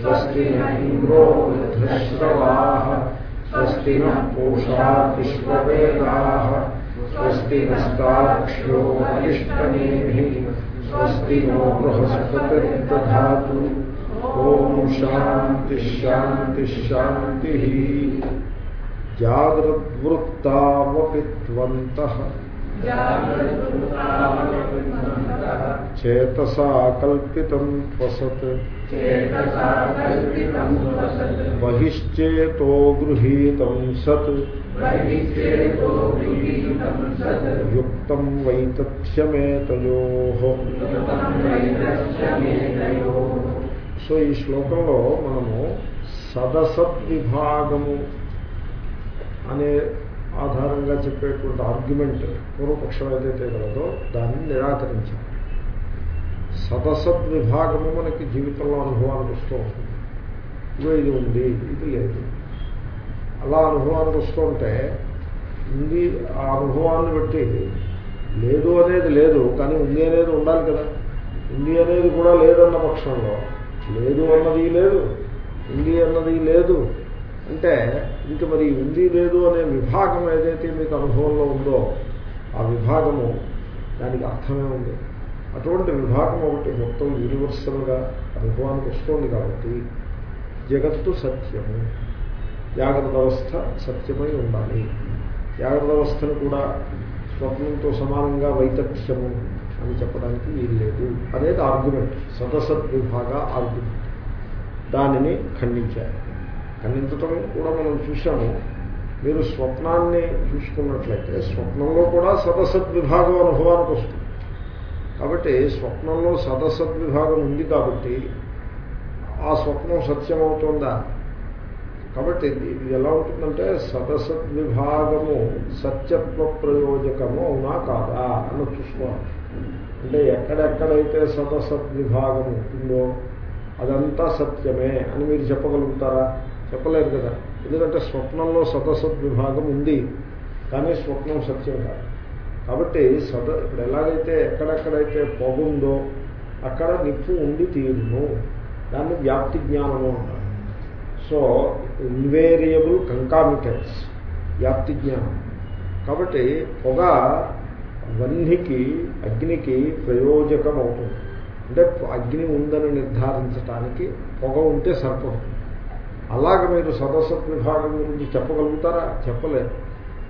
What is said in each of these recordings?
स्वस्ति न वृद्धश्रवाः स्वस्ति नः पूषा विश्ववेदाः, स्वस्ति नस्ताक्ष्यो अरिष्टनेभिः स्वस्ति नो बृहस्पतिर्दधातु। ॐ शान्तिश्शान्तिश्शान्तिः जागृद्वृत्तावपि त्वन्तः। చేతసా కల్పితం వసత్ బహిశ్చేతో గృహీతం సత్ యుక్తం వైతథ్యమేతయో సో ఈ శ్లోకంలో మనము సదసద్విభాగము అనే ఆధారంగా చెప్పేటువంటి ఆర్గ్యుమెంట్ పూర్వపక్షం ఏదైతే కలదో దాన్ని నిరాకరించాలి సదసద్ విభాగము మనకి జీవితంలో అనుభవానికి వస్తూ ఉంటుంది. ఇదో ఇది ఉంది ఇది లేదు. అలా అనుభవానికి ఉంటే ఉంది ఆ అనుభవాన్ని బట్టి లేదు అనేది లేదు కానీ ఉంది అనేది ఉండాలి కదా. ఉంది అనేది కూడా లేదన్న పక్షంలో లేదు అన్నది లేదు ఉంది అన్నది లేదు అంటే ఇంకా మరి ఉంది లేదు అనే విభాగం ఏదైతే మీకు అనుభవంలో ఉందో ఆ విభాగము దానికి అర్థమే ఉంది. అటువంటి విభాగం ఒకటి మొత్తం యూనివర్సల్గా అనుభవానికి వస్తుంది కాబట్టి జగత్తు సత్యము. జాగ్రత్త అవస్థ సత్యమై ఉండాలి. జాగ్రత్త అవస్థను కూడా స్వప్నంతో సమానంగా వైతథ్యము అని చెప్పడానికి వీలు లేదు అనేది ఆర్గ్యుమెంట్ సతసద్విభాగ ఆర్గ్యుమెంట్ దానిని ఖండించారు ఖండించటం కూడా మనం చూసాము మీరు స్వప్నాన్ని చూసుకున్నట్లయితే స్వప్నంలో కూడా సదసద్విభాగం అనుభవానికి వస్తుంది. కాబట్టి స్వప్నంలో సదసద్విభాగం ఉంది కాబట్టి ఆ స్వప్నం సత్యమవుతుందా? కాబట్టి ఇది ఎలా ఉంటుందంటే సదసద్విభాగము సత్యత్వ ప్రయోజకము అవునా కాదా అని చూసుకోవాలి. అంటే ఎక్కడెక్కడైతే సదసద్విభాగం ఉంటుందో అదంతా సత్యమే అని మీరు చెప్పగలుగుతారా? చెప్పలేరు కదా. ఎందుకంటే స్వప్నంలో సదసద్విభాగం ఉంది. కానీ స్వప్నం సత్యం కాదు. కాబట్టి సద ఇప్పుడు ఎలాగైతే ఎక్కడెక్కడైతే పొగుందో అక్కడ నిప్పు ఉండి తీరును. దాన్ని వ్యాప్తి జ్ఞానము అంటారు. సో ఇన్వేరియబుల్ కంకామిటెన్స్ వ్యాప్తి జ్ఞానం. కాబట్టి పొగ వన్నికి అగ్నికి ప్రయోజకం అవుతుంది అంటే అగ్ని ఉందని నిర్ధారించడానికి పొగ ఉంటే సరిపడుతుంది అలాగ మీరు సదసత్ విభాగం గురించి చెప్పగలుగుతారా? చెప్పలేదు.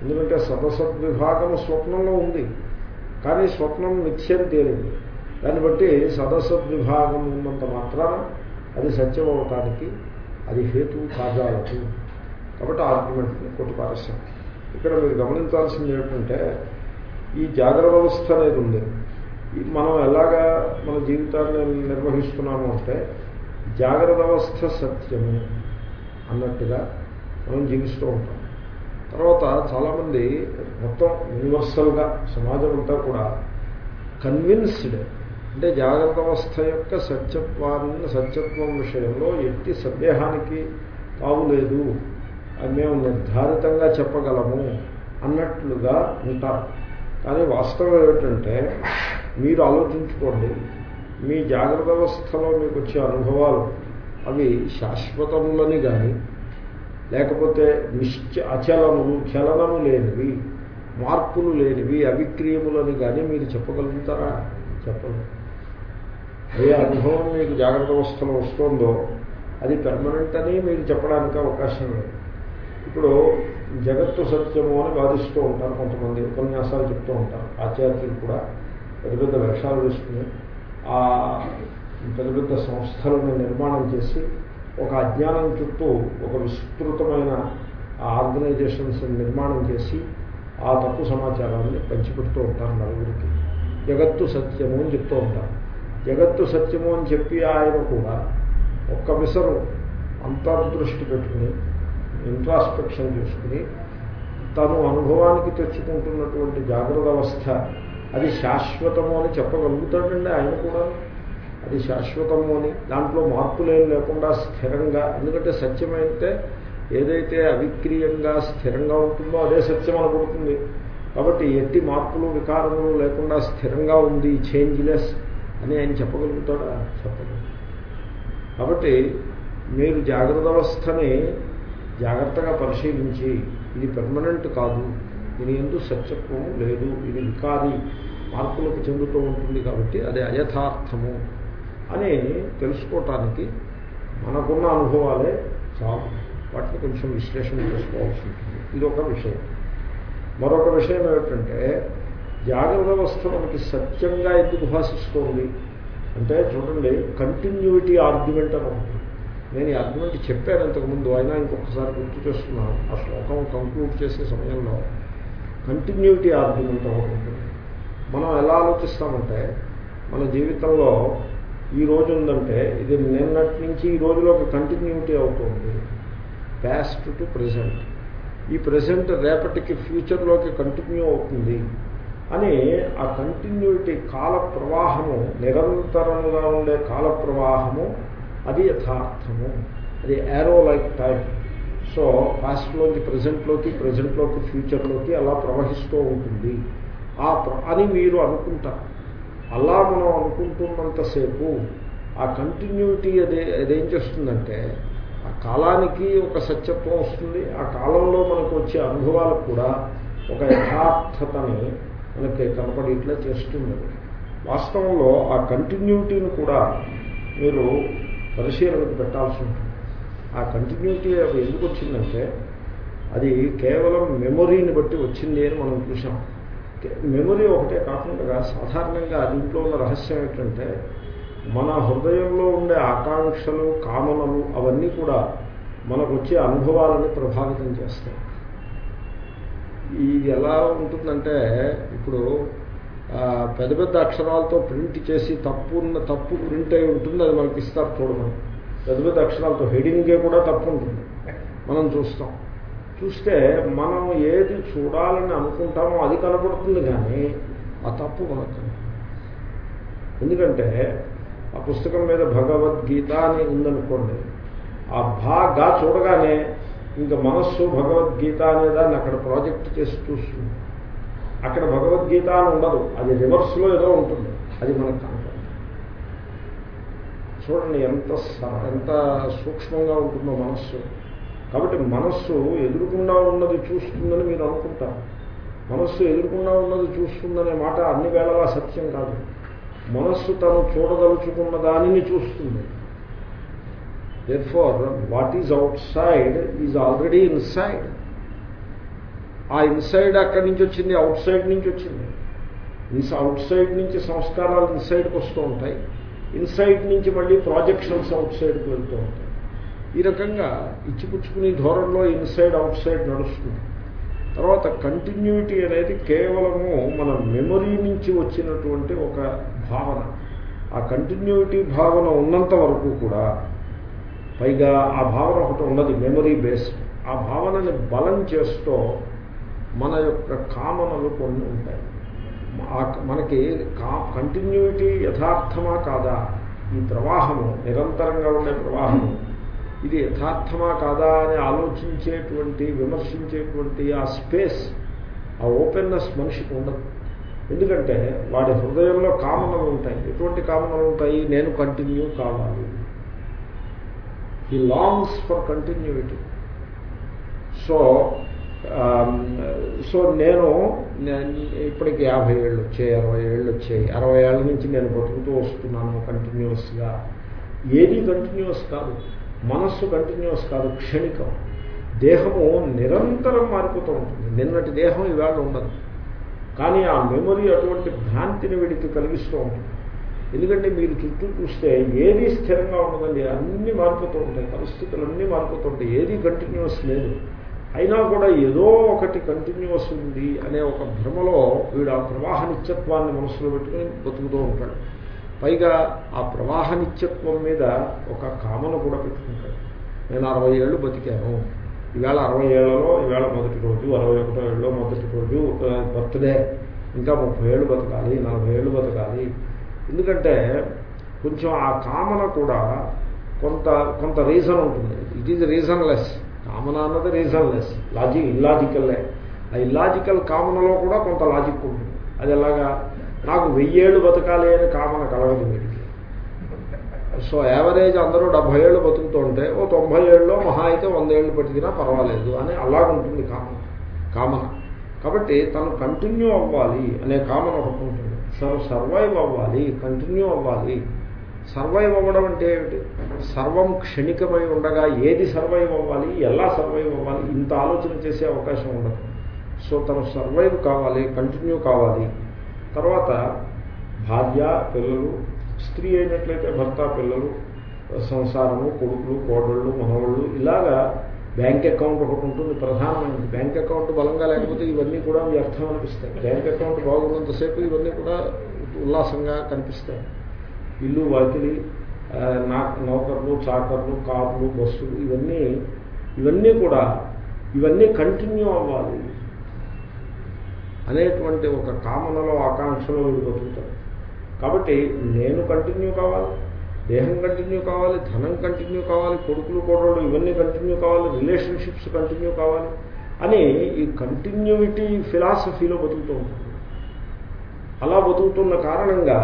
ఎందుకంటే సదసత్ విభాగం స్వప్నంలో ఉంది. కానీ స్వప్నం నిత్యం తేలింది. దాన్ని బట్టి సదసత్ విభాగం ఉన్నంత మాత్రాన అది సత్యం అవటానికి అది హేతు కాజాలదు. కాబట్టి ఆర్గ్యుమెంట్ని కొట్టుపారేస్తాం ఇక్కడ మీరు గమనించాల్సింది ఏమిటంటే ఈ జాగ్రత్త వ్యవస్థ అనేది ఉంది. మనం ఎలాగా మన జీవితాన్ని నిర్వహిస్తున్నాము అంటే జాగ్రత్త అవస్థ సత్యము. అన్నట్టుగా మనం జీవిస్తూ ఉంటాం. తర్వాత చాలామంది మొత్తం యూనివర్సల్గా సమాజం అంతా కూడా కన్విన్స్డ్ అంటే జాగ్రత్త అవస్థ యొక్క సత్యత్వాన్ని సత్యత్వం విషయంలో ఎట్టి సందేహానికి తావులేదు మేము నిర్ధారితంగా చెప్పగలము అన్నట్లుగా ఉంటారు. కానీ వాస్తవం ఏమిటంటే మీరు ఆలోచించుకోండి. మీ జాగ్రత్త అవస్థలో మీకు వచ్చే అనుభవాలు అవి శాశ్వతములని కానీ లేకపోతే నిశ్చ అచలములు చలనము లేనివి మార్పులు లేనివి అవిక్రీయములని కానీ మీరు చెప్పగలుగుతారా? చెప్పలేదు ఏ అనుభవం మీకు జాగ్రత్త అవస్థలో వస్తుందో అది పెర్మనెంట్ అని మీరు చెప్పడానికి అవకాశం లేదు. ఇప్పుడు జగత్తు సత్యము అని వాదిస్తూ ఉంటారు కొంతమంది ఉపన్యాసాలు చెప్తూ ఉంటారు. ఆచార్యులు కూడా పెద్ద పెద్ద వేషాలు వేసుకుని ఆ పెద్ద పెద్ద సంస్థలను నిర్మాణం చేసి ఒక అజ్ఞానం చుట్టూ ఒక విస్తృతమైన ఆర్గనైజేషన్స్ నిర్మాణం చేసి ఆ తప్పు సమాచారాన్ని పంచిపెడుతూ ఉంటారు నలుగురికి. జగత్తు సత్యము అని చెప్తూ ఉంటారు. జగత్తు సత్యము అని చెప్పి ఆయన కూడా ఒక్క విసరు అంతర్దృష్టి పెట్టుకుని ఇంట్రాస్పెక్షన్ చేసుకుని తను అనుభవానికి తెచ్చుకుంటున్నటువంటి జాగ్రత్త అవస్థ అది శాశ్వతము అని చెప్పగలుగుతాడండి ఆయన కూడా? అది శాశ్వతము అని. దాంట్లో మార్పులేం లేకుండా స్థిరంగా ఎందుకంటే సత్యమైతే ఏదైతే అవిక్రీయంగా స్థిరంగా ఉంటుందో అదే సత్యం అనబడుతుంది కాబట్టి ఎట్టి మార్పులు వికారములు లేకుండా స్థిరంగా ఉంది చేంజ్లెస్ అని ఆయన చెప్పగలుగుతాడా? చెప్పదు కాబట్టి మీరు జాగ్రత్త అవస్థని జాగ్రత్తగా పరిశీలించి ఇది పెర్మనెంట్ కాదు దీని ఎందు సత్యత్వం లేదు ఇది వికారి మార్పులకు చెందుతూ ఉంటుంది కాబట్టి అది అయథార్థము. అని తెలుసుకోవటానికి మనకున్న అనుభవాలే చాలు. వాటిని కొంచెం విశ్లేషణ చేసుకోవాల్సి ఉంటుంది. ఇది ఒక విషయం. మరొక విషయం ఏమిటంటే జాగ్రత్త వ్యవస్థ మనకి సత్యంగా ఎందుకు భాషిస్తోంది? అంటే చూడండి కంటిన్యూటీ ఆర్గ్యుమెంట్ అని ఉంటుంది నేను ఈ ఆర్గ్యుమెంట్ చెప్పాను ఇంతకుముందు అయినా ఇంకొకసారి గుర్తు చేస్తున్నాను. ఆ శ్లోకం కంక్లూడ్ చేసే సమయంలో కంటిన్యూటీ ఆర్గ్యుమెంట్ ఒకటి ఉంటుంది. మనం ఎలా ఆలోచిస్తామంటే మన జీవితంలో ఈ రోజు ఉందంటే ఇది నిన్నటి నుంచి ఈ రోజులోకి కంటిన్యూటీ అవుతుంది ప్యాస్ట్ టు ప్రజెంట్ ఈ ప్రజెంట్ రేపటికి ఫ్యూచర్లోకి కంటిన్యూ అవుతుంది అని ఆ కంటిన్యూటీ కాల ప్రవాహము నిరంతరముగా ఉండే కాల ప్రవాహము అది యథార్థము. అది యారో లైక్ టైం సో పాస్ట్లోకి ప్రజెంట్లోకి ప్రజెంట్లోకి ఫ్యూచర్లోకి అలా ప్రవహిస్తూ ఉంటుంది. ఆ అని మీరు అనుకుంటారు. అలా మనం అనుకుంటున్నంతసేపు ఆ కంటిన్యూటీ అదే అదేం చేస్తుందంటే ఆ కాలానికి ఒక సత్యత్వం వస్తుంది ఆ కాలంలో మనకు వచ్చే అనుభవాలకు కూడా ఒక యథార్థతని మనకి కనపడేట్లా చేస్తుంది వాస్తవంలో ఆ కంటిన్యూటీని కూడా మీరు పరిశీలనకు పెట్టాల్సి ఉంటుంది. ఆ కంటిన్యూటీ అది ఎందుకు వచ్చిందంటే అది కేవలం మెమొరీని బట్టి వచ్చింది అని మనం చూసాం మెమొరీ ఒకటే కాకుండా సాధారణంగా దీంట్లో ఉన్న రహస్యం ఏంటంటే మన హృదయంలో ఉండే ఆకాంక్షలు కామనలు అవన్నీ కూడా మనకు వచ్చే అనుభవాలని ప్రభావితం చేస్తాయి. ఇది ఎలా ఉంటుందంటే ఇప్పుడు పెద్ద పెద్ద అక్షరాలతో ప్రింట్ చేసి తప్పు ఉన్న తప్పు ప్రింట్ అయి ఉంటుంది అది మనకి ఇస్తారు చూడమని. పెద్ద పెద్ద అక్షరాలతో హెడింగే కూడా తప్పు ఉంటుంది. మనం చూస్తాం. చూస్తే మనం ఏది చూడాలని అనుకుంటామో అది కనపడుతుంది కానీ ఆ తప్పు మనకు ఎందుకంటే ఆ పుస్తకం మీద భగవద్గీత అని ఉందనుకోండి ఆ భాగా చూడగానే ఇంకా మనస్సు భగవద్గీత అనే దాన్ని అక్కడ ప్రాజెక్ట్ చేసి చూస్తుంది. అక్కడ భగవద్గీత అని ఉండదు అది రివర్స్లో ఏదో ఉంటుంది అది మనకు కనపడుతుంది చూడండి ఎంత ఎంత సూక్ష్మంగా ఉంటుందో మనస్సు. కాబట్టి మనస్సు ఎదురుకుండా ఉన్నది చూస్తుందని మీరు అనుకుంటారు. మనస్సు ఎదురుకుండా ఉన్నది చూస్తుందనే మాట అన్ని వేళలా సత్యం కాదు. మనస్సు తను చూడదలుచుకున్న దానిని చూస్తుంది. Therefore what is outside is already inside ఆ ఇన్సైడ్ అక్కడి నుంచి వచ్చింది అవుట్ సైడ్ నుంచి వచ్చింది. ఇన్స్ అవుట్ సైడ్ నుంచి సంస్కారాలు ఇన్సైడ్కి వస్తూ ఉంటాయి. ఇన్సైడ్ నుంచి మళ్ళీ ప్రాజెక్షన్స్ అవుట్ సైడ్కి వెళ్తూ ఉంటాయి. ఈ రకంగా ఇచ్చిపుచ్చుకునే ధోరణిలో ఇన్సైడ్ అవుట్ సైడ్ నడుస్తుంది. తర్వాత కంటిన్యూటీ అనేది కేవలము మన మెమొరీ నుంచి వచ్చినటువంటి ఒక భావన. ఆ కంటిన్యూటీ భావన ఉన్నంత వరకు కూడా పైగా ఆ భావన ఒకటి ఉన్నది మెమొరీ బేస్డ్ ఆ భావనని బలం చేస్తూ మన యొక్క కామనలు కొన్ని ఉంటాయి. మనకి కా కంటిన్యూటీ యథార్థమా కాదా? ఈ ప్రవాహము నిరంతరంగా ఉండే ప్రవాహము. ఇది యథార్థమా కాదా అని ఆలోచించేటువంటి విమర్శించేటువంటి ఆ స్పేస్ ఆ ఓపెన్నెస్ మనిషికి ఉండదు. ఎందుకంటే వాడి హృదయంలో కామనలు ఉంటాయి. ఎటువంటి కామనలు ఉంటాయి? నేను కంటిన్యూ కావాలి. ఈ longs for continuity so so నేను ఇప్పటికి యాభై ఏళ్ళు వచ్చాయి అరవై ఏళ్ళు వచ్చాయి. అరవై ఏళ్ళ నుంచి నేను బతుకుతూ వస్తున్నాను కంటిన్యూస్గా ఏది కంటిన్యూస్ కాదు. మనస్సు కంటిన్యూస్ కాదు క్షణికం. దేహము నిరంతరం మారిపోతూ ఉంటుంది. నిన్నటి దేహం ఇవాళ ఉండదు. కానీ ఆ మెమొరీ అటువంటి భ్రాంతిని వీడికి కలిగిస్తూ ఉంటుంది. ఎందుకంటే మీరు చుట్టూ చూస్తే ఏది స్థిరంగా ఉండదండి అన్నీ మారిపోతూ ఉంటాయి. పరిస్థితులు అన్నీ మారిపోతూ ఉంటాయి. ఏది కంటిన్యూస్ లేదు. అయినా కూడా ఏదో ఒకటి కంటిన్యూస్ ఉంది అనే ఒక భ్రమలో వీడు ఆ ప్రవాహ నిత్యత్వాన్ని మనసులో పెట్టుకుని బతుకుతూ ఉంటాడు. పైగా ఆ ప్రవాహ నిత్యత్వం మీద ఒక కామను కూడా పెట్టుకుంటాడు. నేను అరవై ఏళ్ళు బతికాను. ఈవేళ అరవై ఏళ్ళలో ఈవేళ మొదటి రోజు అరవై ఒకటో ఏళ్ళలో మొదటి రోజు బర్త్డే. ఇంకా ముప్పై ఏళ్ళు బతకాలి నలభై ఏళ్ళు బతకాలి. ఎందుకంటే కొంచెం ఆ కామన కూడా కొంత కొంత రీజన్ ఉంటుంది. ఇట్ ఈజ్ రీజన్లెస్ కామన అన్నది రీజన్లెస్ లాజిక్ ఇల్లాజికల్లే ఆ ఇల్లాజికల్ కామనలో కూడా కొంత లాజిక్ ఉంటుంది. అది ఎలాగా? నాకు వెయ్యేళ్ళు బతకాలి అని కామన కలగదు వీడికి. సో యావరేజ్ అందరూ డెబ్బై ఏళ్ళు బతుకుతుంటే ఓ తొంభై ఏళ్ళలో మహా అయితే వంద ఏళ్ళు బతికినా పర్వాలేదు అని అలాగుంటుంది కామన. కామన. కాబట్టి తను కంటిన్యూ అవ్వాలి అనే కామన ఒకటి ఉంటుంది. సర్ సర్వైవ్ అవ్వాలి కంటిన్యూ అవ్వాలి. సర్వైవ్ అవ్వడం అంటే ఏమిటి? సర్వం క్షణికమై ఉండగా ఏది సర్వైవ్ అవ్వాలి ఎలా సర్వైవ్ అవ్వాలి ఇంత ఆలోచన చేసే అవకాశం ఉండదు. సో తను సర్వైవ్ కావాలి కంటిన్యూ కావాలి. తర్వాత భార్య పిల్లలు స్త్రీ అయినట్లయితే భర్త పిల్లలు సంసారము కొడుకులు కోడళ్ళు మనవళ్ళు ఇలాగా బ్యాంక్ అకౌంట్ ఒకటి ఉంటుంది ప్రధానమైనది. బ్యాంక్ అకౌంట్ బలంగా లేకపోతే ఇవన్నీ కూడా వ్యర్థం అనిపిస్తాయి. బ్యాంక్ అకౌంట్ బాగున్నంతసేపు ఇవన్నీ కూడా ఉల్లాసంగా కనిపిస్తాయి. ఇల్లు వాకిలి నా నౌకర్లు చాకర్లు కార్లు బస్సులు ఇవన్నీ ఇవన్నీ కూడా ఇవన్నీ కంటిన్యూ అవ్వాలి. అనేటువంటి ఒక కామనలో ఆకాంక్షలో వీడు బతుకుతాడు. కాబట్టి నేను కంటిన్యూ కావాలి దేహం కంటిన్యూ కావాలి ధనం కంటిన్యూ కావాలి కొడుకులు కోడళ్ళు ఇవన్నీ కంటిన్యూ కావాలి రిలేషన్షిప్స్ కంటిన్యూ కావాలి అని ఈ కంటిన్యూటీ ఫిలాసఫీలో బతుకుతూ ఉంటుంది అలా బతుకుతున్న కారణంగా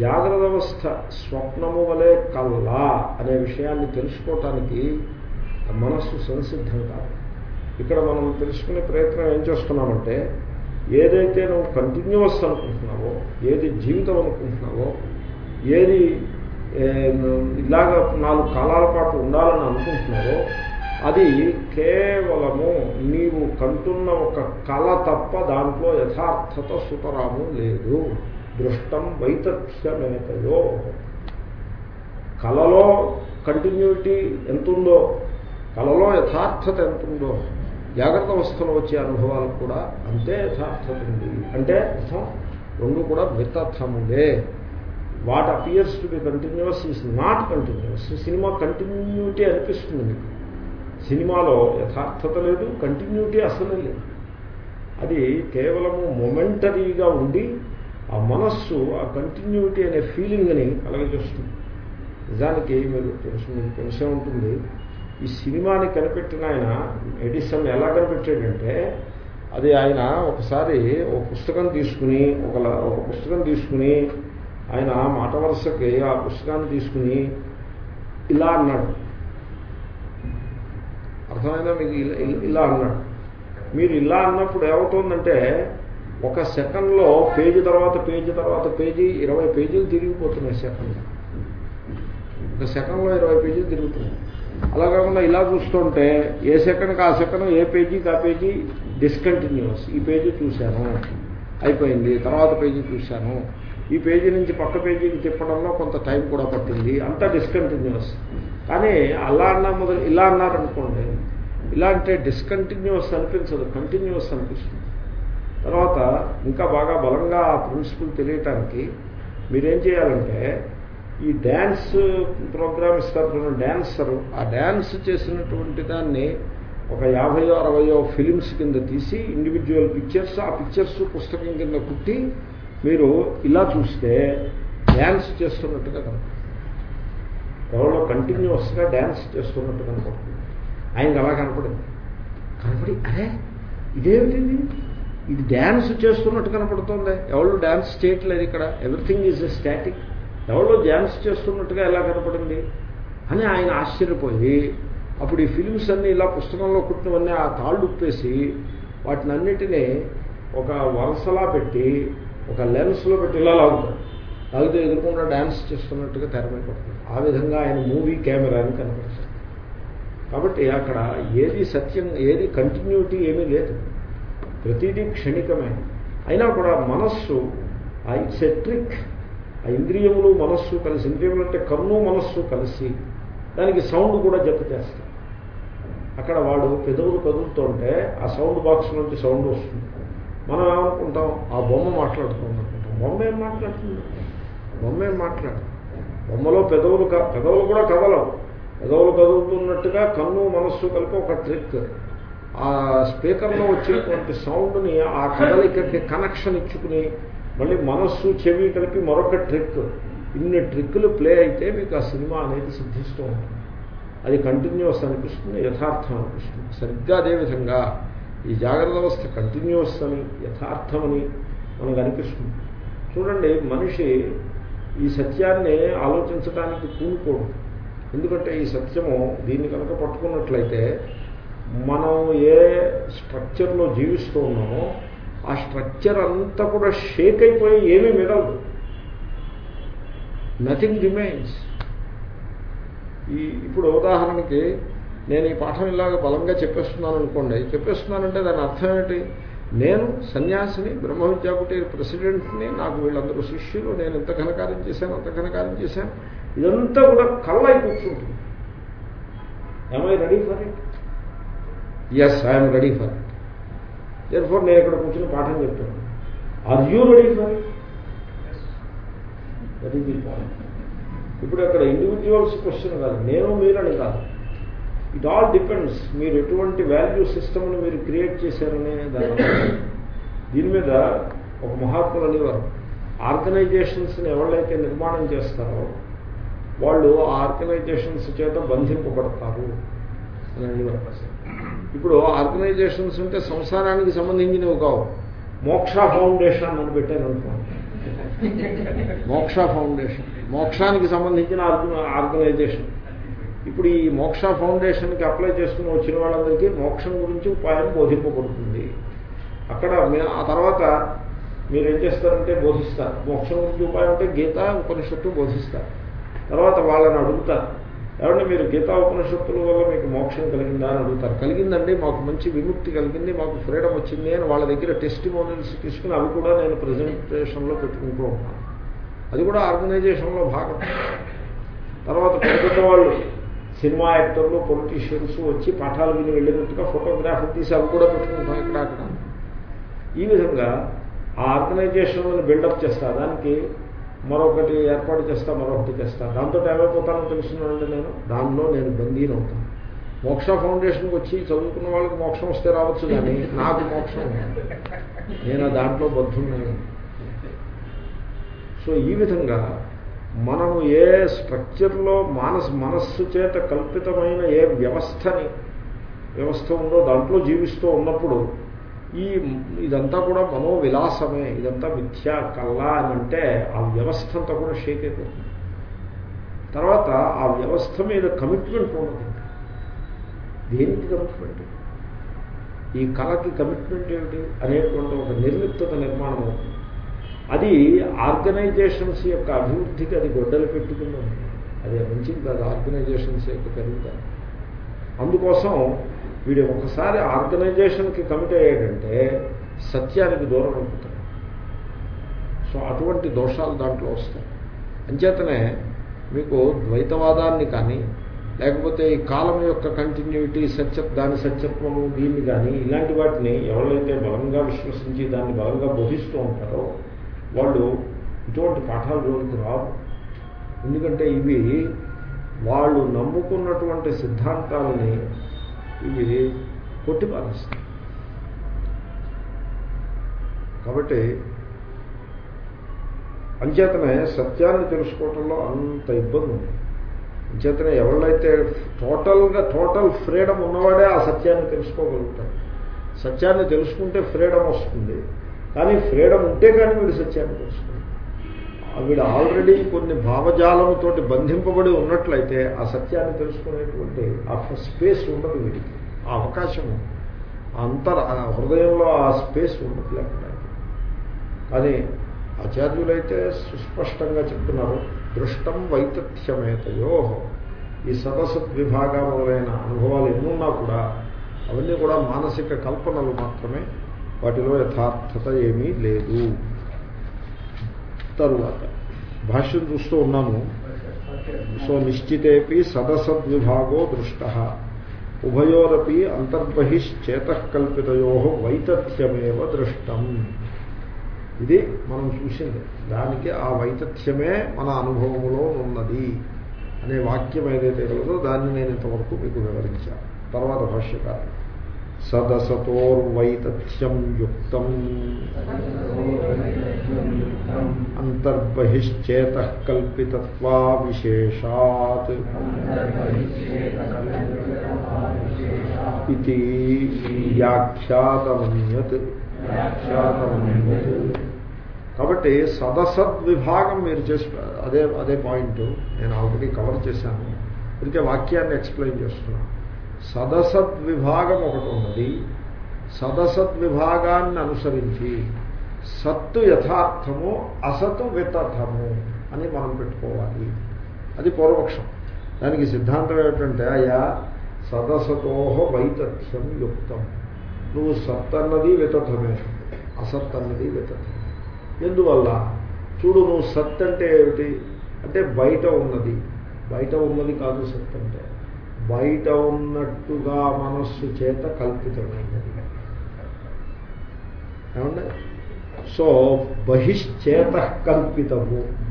జాగ్రత్త అవస్థ స్వప్నము వలె కల్లా అనే విషయాన్ని తెలుసుకోవటానికి మనస్సు సంసిద్ధం కాదు. ఇక్కడ మనం తెలుసుకునే ప్రయత్నం ఏం చేస్తున్నామంటే ఏదైతే నువ్వు కంటిన్యూస్ అనుకుంటున్నావో ఏది జీవితం అనుకుంటున్నావో ఏది ఇలాగ నాలుగు కాలాల పాటు ఉండాలని అనుకుంటున్నావో అది కేవలము నీవు కంటున్న ఒక కళ తప్ప దాంట్లో యథార్థత సుతరాము లేదు. దృష్టం వైతథ్యమేతయో కళలో కంటిన్యూటీ ఎంతుందో కళలో యథార్థత ఎంతుందో జాగ్రత్త అవస్థలో వచ్చే అనుభవాలకు కూడా అంతే యథార్థత ఉంది అంటే అర్థం? రెండు కూడా వితథములే what appears to be continuous is not continuous. Cinema continuity అనిపిస్తుంది మీకు. సినిమాలో యథార్థత లేదు కంటిన్యూటీ అసలు లేదు. అది కేవలము మొమెంటరీగా ఉండి ఆ మనస్సు ఆ కంటిన్యూటీ అనే ఫీలింగ్ని కలగజేస్తుంది. నిజానికి మీరు తెలుసు మీకు తెలిసే ఉంటుంది ఈ సినిమాని కనిపెట్టిన ఆయన ఎడిసన్ ఎలా కనిపెట్టాడంటే అది ఆయన ఒకసారి ఒక పుస్తకం తీసుకుని ఒక ఒక పుస్తకం తీసుకుని ఆయన మాట వరుసకి ఆ పుస్తకాన్ని తీసుకుని ఇలా అన్నాడు. అర్థమైనా మీకు? ఇలా అన్నాడు. మీరు ఇలా అన్నప్పుడు ఏమవుతుందంటే ఒక సెకండ్లో పేజీ తర్వాత పేజీ తర్వాత పేజీ ఇరవై పేజీలు తిరిగిపోతున్నాయి సెకండ్ ఒక సెకండ్లో ఇరవై పేజీలు తిరుగుతున్నాయి. అలా కాకుండా ఇలా చూస్తుంటే ఏ సెకండ్కి ఆ సెకండ్ ఏ పేజీకి ఆ పేజీ డిస్కంటిన్యూస్ ఈ పేజీ చూశాను. అయిపోయింది. తర్వాత పేజీ చూశాను. ఈ పేజీ నుంచి పక్క పేజీకి తిప్పడంలో కొంత టైం కూడా పట్టింది. అంతా డిస్కంటిన్యూస్ కానీ అలా అన్నా మొదలు ఇలా అన్నారనుకోండి ఇలా అంటే డిస్కంటిన్యూస్ అనిపించదు. కంటిన్యూస్ అనిపిస్తుంది. తర్వాత ఇంకా బాగా బలంగా ఆ ప్రిన్సిపల్ తెలియటానికి మీరేం చేయాలంటే ఈ డ్యాన్స్ ప్రోగ్రామ్ ఇస్తారు డ్యాన్సరు ఆ డ్యాన్స్ చేసినటువంటి దాన్ని ఒక యాభయో అరవయో ఫిలిమ్స్ కింద తీసి ఇండివిజువల్ పిక్చర్స్ ఆ పిక్చర్స్ పుస్తకం కింద కుట్టి మీరు ఇలా చూస్తే డ్యాన్స్ చేస్తున్నట్టుగా కనపడుతుంది. ఎవరో కంటిన్యూస్గా డ్యాన్స్ చేస్తున్నట్టు కనపడుతుంది. ఆయనకు అలా కనపడింది. కనపడి అరే ఇదేమిటిది? ఇది డ్యాన్స్ చేస్తున్నట్టు కనపడుతుంది. ఎవరు డ్యాన్స్ చేయట్లేదు ఇక్కడ. Everything is static. ఎవరో డ్యాన్స్ చేస్తున్నట్టుగా ఎలా కనపడింది? అని ఆయన ఆశ్చర్యపోయి అప్పుడు ఈ ఫిలిమ్స్ అన్నీ ఇలా పుస్తకంలో కుట్టినవన్నీ ఆ తాళ్ళు ఉప్పేసి వాటిని అన్నిటినీ ఒక వరసలా పెట్టి ఒక లెన్స్లో పెట్టి ఇలా లాగుతాడు. లాగితే ఎదుర్కొండా డ్యాన్స్ చేస్తున్నట్టుగా తెరమైపడుతుంది ఆ విధంగా ఆయన మూవీ కెమెరాని కనపడుతుంది కాబట్టి అక్కడ ఏది సత్యం ఏది కంటిన్యూటీ ఏమీ లేదు. ప్రతిదీ క్షణికమే. అయినా కూడా మనస్సు ఇట్స్ ఎ ట్రిక్ ఆ ఇంద్రియములు మనస్సు కలిసి ఇంద్రియములు అంటే కన్ను మనస్సు కలిసి దానికి సౌండ్ కూడా జత చేస్తారు అక్కడ వాడు పెదవులు కదులుతుంటే ఆ సౌండ్ బాక్స్ నుంచి సౌండ్ వస్తుంది. మనం ఏమనుకుంటాం? ఆ బొమ్మ మాట్లాడుతుంది అనుకుంటాం బొమ్మ ఏం మాట్లాడుతుంది? బొమ్మ ఏం మాట్లాడుతుంది? బొమ్మలో పెదవులు క- పెదవులు కూడా కదలవు. పెదవులు కదులుతున్నట్టుగా కన్ను మనస్సు కలిపి ఒక ట్రిక్. ఆ స్పీకర్లో వచ్చేటువంటి సౌండ్ని ఆ కదలికకి కనెక్షన్ ఇచ్చుకుని మళ్ళీ మనస్సు చెవి కలిపి మరొక ట్రిక్. ఇన్ని ట్రిక్కులు ప్లే అయితే మీకు ఆ సినిమా అనేది సిద్ధిస్తూ ఉంటుంది. అది కంటిన్యూస్ అనిపిస్తుంది యథార్థం అనిపిస్తుంది. సరిగ్గా అదేవిధంగా ఈ జాగ్రత్త అవస్థ కంటిన్యూస్ అని యథార్థమని మనకు అనిపిస్తుంది. చూడండి మనిషి ఈ సత్యాన్ని ఆలోచించడానికి కూనుకోడు. ఎందుకంటే ఈ సత్యము దీన్ని కనుక పట్టుకున్నట్లయితే మనం ఏ స్ట్రక్చర్లో జీవిస్తూ ఉన్నామో ఆ స్ట్రక్చర్ అంతా కూడా షేక్ అయిపోయి ఏమీ మిగలదు. నథింగ్ రిమైన్స్ ఈ ఇప్పుడు ఉదాహరణకి నేను ఈ పాఠం ఇలాగ బలంగా చెప్పేస్తున్నాను అనుకోండి. చెప్పేస్తున్నానంటే దాని అర్థం ఏంటి నేను సన్యాసిని బ్రహ్మ విద్యాపతి ప్రెసిడెంట్ని నాకు వీళ్ళందరూ శిష్యులు నేను ఇంత ఘనకార్యం చేశాను అంత ఘనకార్యం చేశాను. ఇదంతా కూడా కళ్ళై కూర్చుంటుంది. I ready for it yes I'm ready for it there నేను ఇక్కడ కూర్చుని పాఠం చెప్తాను are you ready for that is the point ఇప్పుడు అక్కడ ఇండివిజువల్స్ క్వశ్చన్ కాదు. నేను మీరని కాదు. ఇట్ ఆల్ డిపెండ్స్ మీరు ఎటువంటి వాల్యూ సిస్టమ్ని మీరు క్రియేట్ చేశారనే దాని దీని మీద ఒక మహాత్ములు అనేవారు. ఆర్గనైజేషన్స్ని ఎవరైతే నిర్మాణం చేస్తారో వాళ్ళు ఆ ఆర్గనైజేషన్స్ చేత బంధింపబడతారు అని అనేవారు. ఇప్పుడు ఆర్గనైజేషన్స్ అంటే సంసారానికి సంబంధించినవి కావు. మోక్ష ఫౌండేషన్ అని పెట్టాను అనుకోండి మోక్ష ఫౌండేషన్. మోక్షానికి సంబంధించిన ఆర్గనైజేషన్. ఇప్పుడు ఈ మోక్ష ఫౌండేషన్కి అప్లై చేసుకుని వచ్చిన వాళ్ళందరికీ మోక్షం గురించి ఉపాయం బోధింపబడుతుంది. అక్కడ ఆ తర్వాత మీరు ఏం చేస్తారంటే బోధిస్తారు. మోక్షం గురించి ఉపాయం అంటే గీత ఉపనిషత్తు బోధిస్తారు. తర్వాత వాళ్ళని అడుగుతారు. ఏమంటే మీరు గీతా ఉపనిషత్తుల వల్ల మీకు మోక్షం కలిగిందా అని అడుగుతారు. కలిగిందండి మాకు మంచి విముక్తి కలిగింది మాకు ఫ్రీడమ్ వచ్చింది అని వాళ్ళ దగ్గర టెస్టిమోనియల్స్ తీసుకుని అవి కూడా నేను ప్రజెంటేషన్లో పెట్టుకుంటూ ఉంటాను అది కూడా ఆర్గనైజేషన్లో భాగం. తర్వాత పెద్ద వాళ్ళు సినిమా యాక్టర్లు పొలిటీషియన్స్ వచ్చి పాఠాలు విని వెళ్ళినట్టుగా ఫోటోగ్రాఫర్ తీసి అవి కూడా పెట్టుకుంటాం ఇక్కడ అక్కడ ఈ విధంగా ఆ ఆర్గనైజేషన్లను బిల్డప్ చేస్తా. దానికి మరొకటి ఏర్పాటు చేస్తా మరొకటి చేస్తా. దాంతో ఏమైపోతానో తెలుస్తున్నానండి నేను. దానిలో నేను బందీని అవుతాను. మోక్ష ఫౌండేషన్కి వచ్చి చదువుకున్న వాళ్ళకి మోక్షం వస్తే రావచ్చు కానీ నాకు మోక్షం నేను దాంట్లో బద్ధున్నాను. సో ఈ విధంగా మనము ఏ స్ట్రక్చర్లో మానస్ మనస్సు చేత కల్పితమైన ఏ వ్యవస్థని వ్యవస్థ ఉందో దాంట్లో జీవిస్తూ ఉన్నప్పుడు ఈ ఇదంతా కూడా మనోవిలాసమే ఇదంతా మిథ్యా కల్లా అని అంటే ఆ వ్యవస్థ అంతా కూడా షేక్ అయిపోతుంది. తర్వాత ఆ వ్యవస్థ మీద కమిట్మెంట్ ఉండదు దేనికి కమిట్మెంట్ ఈ కళకి కమిట్మెంట్ ఏమిటి అనేటువంటి ఒక నిర్లిప్తత నిర్మాణం అవుతుంది. అది ఆర్గనైజేషన్స్ యొక్క అభివృద్ధికి అది గొడ్డలు పెట్టుకుంది అది మంచిది కాదు ఆర్గనైజేషన్స్ యొక్క పెరుగుతాయి. అందుకోసం వీడు ఒకసారి ఆర్గనైజేషన్కి కమిట్ అయ్యాడంటే సత్యానికి దూరం అయిపోతాడు. సో అటువంటి దోషాలు దాంట్లో వస్తాయి. అంచేతనే మీకు ద్వైతవాదాన్ని కానీ లేకపోతే ఈ కాలం యొక్క కంటిన్యూటీ సత్య దాని సత్యత్వము దీన్ని కానీ ఇలాంటి వాటిని ఎవరైతే బలంగా విశ్వసించి దాన్ని బలంగా బోధిస్తూ ఉంటారో వాళ్ళు ఇటువంటి పాఠాలు రోజుకు రావు. ఎందుకంటే ఇవి వాళ్ళు నమ్ముకున్నటువంటి సిద్ధాంతాలని ఇవి కొట్టిపారేస్తాయి కాబట్టి అంచేతనే సత్యాన్ని తెలుసుకోవటంలో అంత ఇబ్బంది ఉంది. అంచేతనే ఎవళ్ళైతే టోటల్గా టోటల్ ఫ్రీడమ్ ఉన్నవాడే ఆ సత్యాన్ని తెలుసుకోగలుగుతాడు సత్యాన్ని తెలుసుకుంటే ఫ్రీడమ్ వస్తుంది. కానీ ఫ్రీడమ్ ఉంటే కానీ వీడు సత్యాన్ని తెలుసుకుంటాడు వీడు ఆల్రెడీ కొన్ని భావజాలముతోటి బంధింపబడి ఉన్నట్లయితే ఆ సత్యాన్ని తెలుసుకునేటువంటి ఆ స్పేస్ ఉండదు వీడికి ఆ అవకాశం అంతర ఆ హృదయంలో ఆ స్పేస్ ఉండదు లేకుండా కానీ ఆచార్యులైతే సుస్పష్టంగా చెప్తున్నారు దృష్టం వైతథ్యమేతయో. ఈ సదసద్విభాగ మొదలైన అనుభవాలు ఎన్నున్నా కూడా అవన్నీ కూడా మానసిక కల్పనలు మాత్రమే. వాటిలో యథార్థత ఏమీ లేదు. తరువాత. భాష్యం చూస్తూ ఉన్నాము. సో నిశ్చితేపి సదసద్విభాగో దృష్ట. ఉభయోరపి అంతర్బహిశ్చేతకల్పితయో వైతథ్యమేవ దృష్టం. ఇది మనం చూసింది. దానికి ఆ వైతథ్యమే మన అనుభవములో ఉన్నది అనే వాక్యం ఏదైతే కలదో దాన్ని నేను ఇంతవరకు మీకు వివరించాను. తర్వాత భాష్యకారం సదసతోర్వైతథ్యం యుక్తం. అంతర్బహిశ్చేత కల్పితత్వా విశేషాత్ ఇది వ్యాఖ్యాతమన్యత్. వ్యాఖ్యాతమన్యత్ కాబట్టి సదసద్విభాగం మీరు చేసి అదే అదే పాయింట్ నేను ఆల్రెడీ కవర్ చేశాను. ఇంకే వాక్యాన్ని ఎక్స్ప్లెయిన్ చేస్తున్నాను. సదసద్విభాగం ఒకటి ఉన్నది. సదసద్విభాగాన్ని అనుసరించి సత్తు యథార్థము అసతు వితథము అని మనం పెట్టుకోవాలి. అది పూర్వపక్షం. దానికి సిద్ధాంతం ఏమిటంటే అయ్యా సదసతోహ వైతథ్యం యుక్తం. నువ్వు సత్ అన్నది వితథమే. అసత్ అన్నది వితథమే. ఎందువల్ల? చూడు నువ్వు సత్ అంటే ఏమిటి? అంటే బయట ఉన్నది. బయట ఉన్నది కాదు సత్ అంటే బయట ఉన్నట్టుగా మనస్సు చేత కల్పితమైనది. ఏమండి? సో బహిశ్చేత కల్పితము.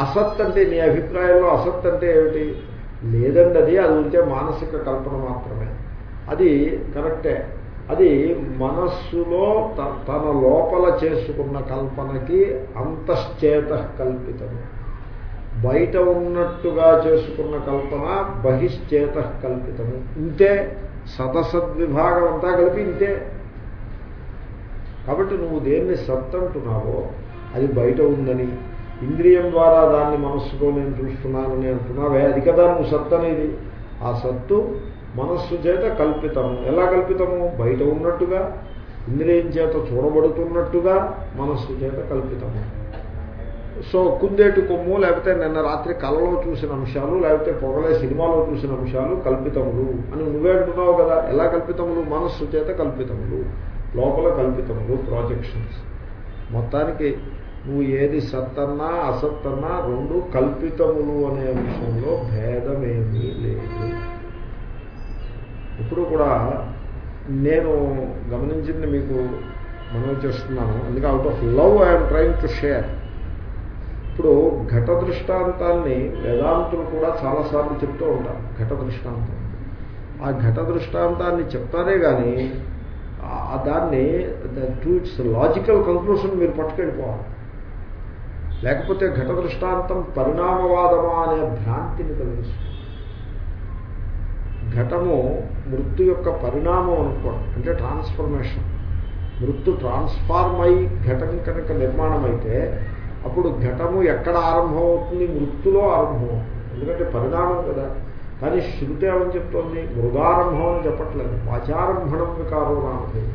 అసత్ అంటే నీ అభిప్రాయంలో అసత్ అంటే ఏమిటి? లేదండి అది అది ఉంటే మానసిక కల్పన మాత్రమే. అది కరెక్టే. అది మనస్సులో తన లోపల చేసుకున్న కల్పనకి అంతశ్చేత కల్పితము. బయట ఉన్నట్టుగా చేసుకున్న కల్పన బహిశ్చేత కల్పితము. ఇంతే సతసద్విభాగం అంతా కలిపి ఇంతే. కాబట్టి నువ్వు దేన్ని సత్ అంటున్నావో అది బయట ఉందని. ఇంద్రియం ద్వారా దాన్ని మనస్సుతో నేను చూస్తున్నానని అంటున్నావే అది కదా నువ్వు సత్ అనేది. ఆ సత్తు మనస్సు చేత కల్పితము ఎలా కల్పితము? బయట ఉన్నట్టుగా ఇంద్రియం చేత చూడబడుతున్నట్టుగా మనస్సు చేత కల్పితము. సో కుందేటి కొమ్ము లేకపోతే నిన్న రాత్రి కళలో చూసిన అంశాలు లేకపోతే పొగలే సినిమాలో చూసిన అంశాలు కల్పితములు అని నువ్వే అంటున్నావు కదా. ఎలా కల్పితములు? మనస్సు చేత కల్పితములు లోపల కల్పితములు ప్రాజెక్షన్స్ మొత్తానికి నువ్వు ఏది సత్తన్నా అసత్తన్నా రెండు కల్పితములు అనే అంశంలో భేదమేమీ లేదు. ఇప్పుడు కూడా నేను గమనించింది మీకు మనం చేస్తున్నాను. అందుకే out of love I'm trying to share ఇప్పుడు ఘట దృష్టాంతాన్ని వేదాంతులు కూడా చాలాసార్లు చెప్తూ ఉంటారు ఘట దృష్టాంతం. ఆ ఘట దృష్టాంతాన్ని చెప్తారే కానీ దాన్ని టు ఇట్స్ లాజికల్ కంక్లూషన్ మీరు పట్టుకెళ్ళిపోవాలి. లేకపోతే ఘట దృష్టాంతం పరిణామవాదమా అనే భ్రాంతిని కలిగిస్తుంది. ఘటము మృత్తు యొక్క పరిణామం అనుకోండి అంటే ట్రాన్స్ఫర్మేషన్. మృత్తు ట్రాన్స్ఫార్మ్ అయి ఘటం కనుక నిర్మాణం అయితే అప్పుడు ఘటము ఎక్కడ ఆరంభం అవుతుంది మృత్యులో ఆరంభం ఎందుకంటే పరిణామం కదా. కానీ శృతి ఏమని చెప్తోంది? మృగారంభం అని చెప్పట్లేదు. వాచారంభణం వికారం రామది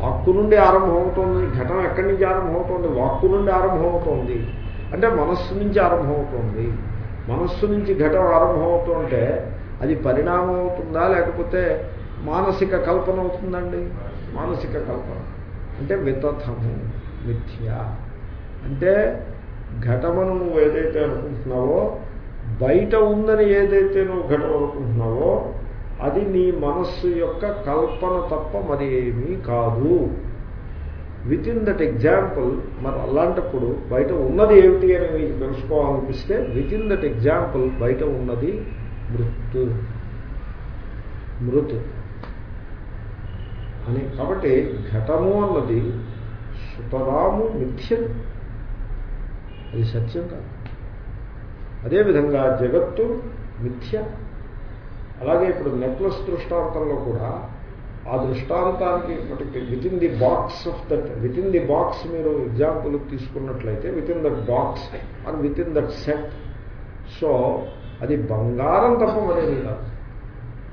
వాక్కు నుండి ఆరంభం అవుతుంది ఘటన ఎక్కడి నుంచి ఆరంభం అవుతుంది వాక్కు నుండి ఆరంభం అవుతోంది అంటే మనస్సు నుంచి ఆరంభం మనస్సు నుంచి ఘటం ఆరంభం అవుతుంటే అది పరిణామం అవుతుందా లేకపోతే మానసిక కల్పన అవుతుందండి? మానసిక కల్పన. అంటే వితథము మిథ్య. అంటే ఘటమను నువ్వు ఏదైతే అనుకుంటున్నావో బయట ఉందని ఏదైతే నువ్వు ఘటం అనుకుంటున్నావో అది నీ మనస్సు యొక్క కల్పన తప్ప మరి ఏమీ కాదు. విత్ ఇన్ దట్ ఎగ్జాంపుల్ మరి అలాంటప్పుడు బయట ఉన్నది ఏమిటి అని మీకు తెలుసుకోవాలనిపిస్తే విత్ ఇన్ దట్ ఎగ్జాంపుల్ బయట ఉన్నది మృతు. మృతు. అని. కాబట్టి ఘటము అన్నది సుతరాము మిథ్యం అది సత్యం కాదు. అదేవిధంగా జగత్తు మిథ్య. అలాగే ఇప్పుడు నెక్లెస్ దృష్టాంతంలో కూడా ఆ దృష్టాంతానికి మటుకి within the box of that within the box మీరు ఎగ్జాంపుల్ తీసుకున్నట్లయితే within that box or within that set so అది బంగారం తప్ప మరేది కాదు.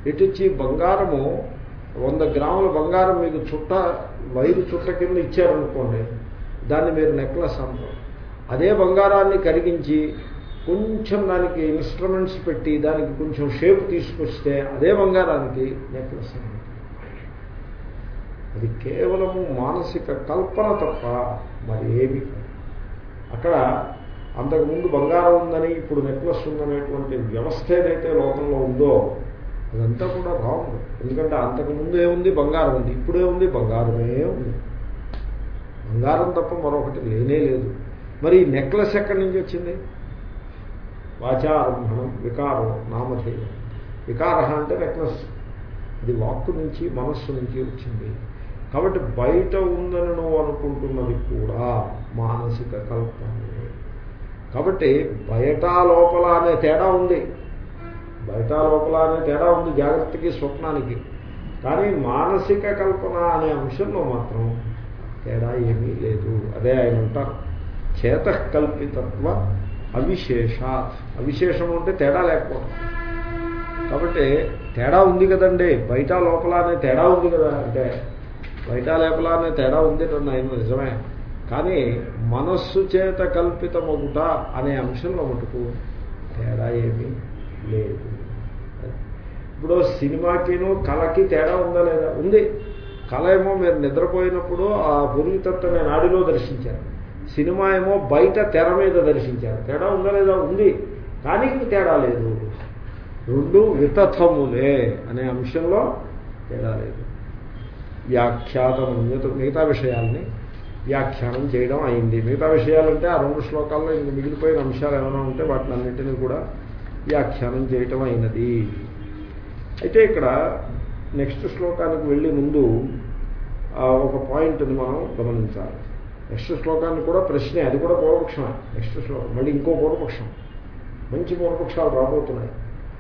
ఇటుచ్చి బంగారము వంద గ్రాముల బంగారం మీకు చుట్ట వైరు చుట్ట కింద ఇచ్చారనుకోండి దాన్ని మీరు నెక్లెస్ అంటారు. అదే బంగారాన్ని కరిగించి కొంచెం దానికి ఇన్స్ట్రుమెంట్స్ పెట్టి దానికి కొంచెం షేప్ తీసుకొస్తే అదే బంగారానికి నెక్లెస్ అది కేవలము మానసిక కల్పన తప్ప మరి ఏమి అక్కడ అంతకుముందు బంగారం ఉందని ఇప్పుడు నెక్లెస్ ఉందనేటువంటి వ్యవస్థ ఏదైతే లోకంలో ఉందో అదంతా కూడా రాంగ్ ఎందుకంటే అంతకుముందు ఏముంది బంగారం ఉంది ఇప్పుడే ఉంది బంగారమే ఉంది. బంగారం తప్ప మరొకటి లేనే లేదు. మరి ఈ నెక్లెస్ ఎక్కడి నుంచి వచ్చింది? వాచారంభణం వికారం నామధేయం. వికార అంటే నెక్లెస్. అది వాక్కు నుంచి మనస్సు నుంచి వచ్చింది. కాబట్టి బయట ఉందని నువ్వు అనుకుంటున్నది కూడా మానసిక కల్పనే. కాబట్టి బయట లోపల అనే తేడా ఉంది. బయట లోపల అనే తేడా ఉంది జాగ్రత్తకి స్వప్నానికి. కానీ మానసిక కల్పన అనే అంశంలో మాత్రం తేడా ఏమీ లేదు. అదే ఆయన ఉంటారు చేత కల్పితత్వ అవిశేషాత్. అవిశేషం అంటే తేడా లేకపోవడం. కాబట్టి తేడా ఉంది కదండి. బయట లోపల అనే తేడా ఉంది కదా. అంటే బయట లోపల అనే తేడా ఉంది ఆయన నిజమే. కానీ మనస్సు చేత కల్పితమగుట అనే అంశంలో మటుకు తేడా ఏమీ లేదు. ఇప్పుడు సినిమాకిను కళకి తేడా ఉందా లేదా? ఉంది. కళ ఏమో మీరు నిద్రపోయినప్పుడు ఆ పురుగుతత్వమే నాడిలో దర్శించారు. సినిమా ఏమో బయట తెర మీద దర్శించారు తేడా ఉందా లేదా? ఉంది. కానీ తేడా లేదు. రెండు వితథములే అనే అంశంలో తేడా లేదు. వ్యాఖ్యాతం మిగతా విషయాల్ని వ్యాఖ్యానం చేయడం అయింది. మిగతా విషయాలంటే ఆ రెండు శ్లోకాల్లో ఇంక మిగిలిపోయిన అంశాలు ఏమైనా ఉంటే వాటిని అన్నింటినీ కూడా వ్యాఖ్యానం చేయటం అయినది. అయితే ఇక్కడ నెక్స్ట్ శ్లోకానికి వెళ్ళే ముందు ఒక పాయింట్ని మనం గమనించాలి. నెక్స్ట్ శ్లోకాన్ని కూడా ప్రశ్నే అది కూడా పూర్వపక్షమే నెక్స్ట్ శ్లోకం మళ్ళీ ఇంకో పూర్వపక్షం మంచి పూర్వపక్షాలు రాబోతున్నాయి.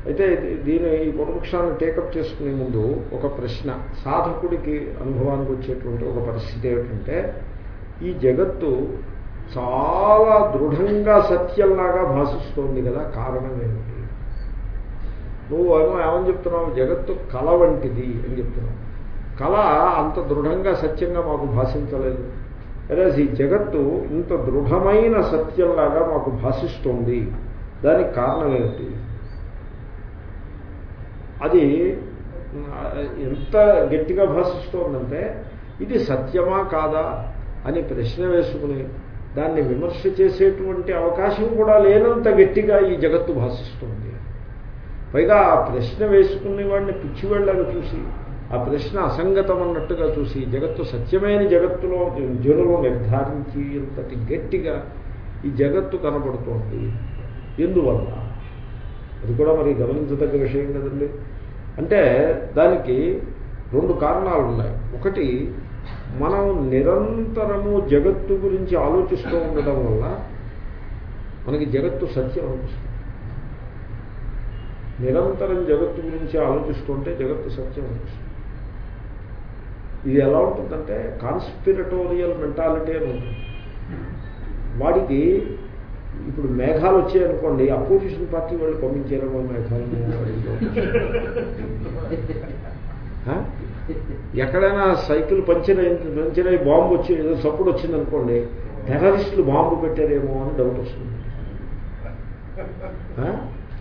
అయితే దీని ఈ పూర్వపక్షాన్ని టేకప్ చేసుకునే ముందు ఒక ప్రశ్న. సాధకుడికి అనుభవానికి వచ్చేటువంటి ఒక పరిస్థితి ఏమిటంటే ఈ జగత్తు చాలా దృఢంగా సత్యంలాగా భాషిస్తోంది కదా కారణం ఏమిటి? నువ్వు ఏమో ఏమని చెప్తున్నావు? జగత్తు కళ వంటిది అని చెప్తున్నావు. కళ అంత దృఢంగా సత్యంగా మాకు భాషించలేదు. అదే ఈ జగత్తు ఇంత దృఢమైన సత్యంలాగా మాకు భాషిస్తోంది. దానికి కారణం ఏమిటి? అది ఎంత గట్టిగా భాషిస్తోందంటే ఇది సత్యమా కాదా అని ప్రశ్న వేసుకుని దాన్ని విమర్శ చేసేటువంటి అవకాశం కూడా లేనంత గట్టిగా ఈ జగత్తు భాషిస్తుంది. పైగా ఆ ప్రశ్న వేసుకునే వాడిని పిచ్చివాళ్ళని చూసి ఆ ప్రశ్న అసంగతం అన్నట్టుగా చూసి జగత్తు సత్యమైన జగత్తులో జనులు నిర్ధారించి ఇంతటి గట్టిగా ఈ జగత్తు కనబడుతోంది. ఎందువల్ల? అది కూడా మరి గమనించదగ్గ విషయం కదండి. అంటే దానికి రెండు కారణాలు ఉన్నాయి. ఒకటి మనం నిరంతరము జగత్తు గురించి ఆలోచిస్తూ ఉండడం వల్ల మనకి జగత్తు సత్యం అనిపిస్తుంది. నిరంతరం జగత్తు గురించి ఆలోచిస్తుంటే జగత్తు సత్యం అనిపిస్తుంది. ఇది ఎలా ఉంటుందంటే కాన్స్పిరటోరియల్ మెంటాలిటీ అని ఉంటుంది. వాడికి ఇప్పుడు మేఘాలు వచ్చాయనుకోండి అపోజిషన్ పార్టీ వాళ్ళు పంపించారేమో మేఘాలు ఎక్కడైనా సైకిల్ పంచర్ పంచర్ బాంబు వచ్చి ఏదో సప్పుడు వచ్చిందనుకోండి టెర్రరిస్టులు బాంబు పెట్టారేమో అని డౌట్ వస్తుంది.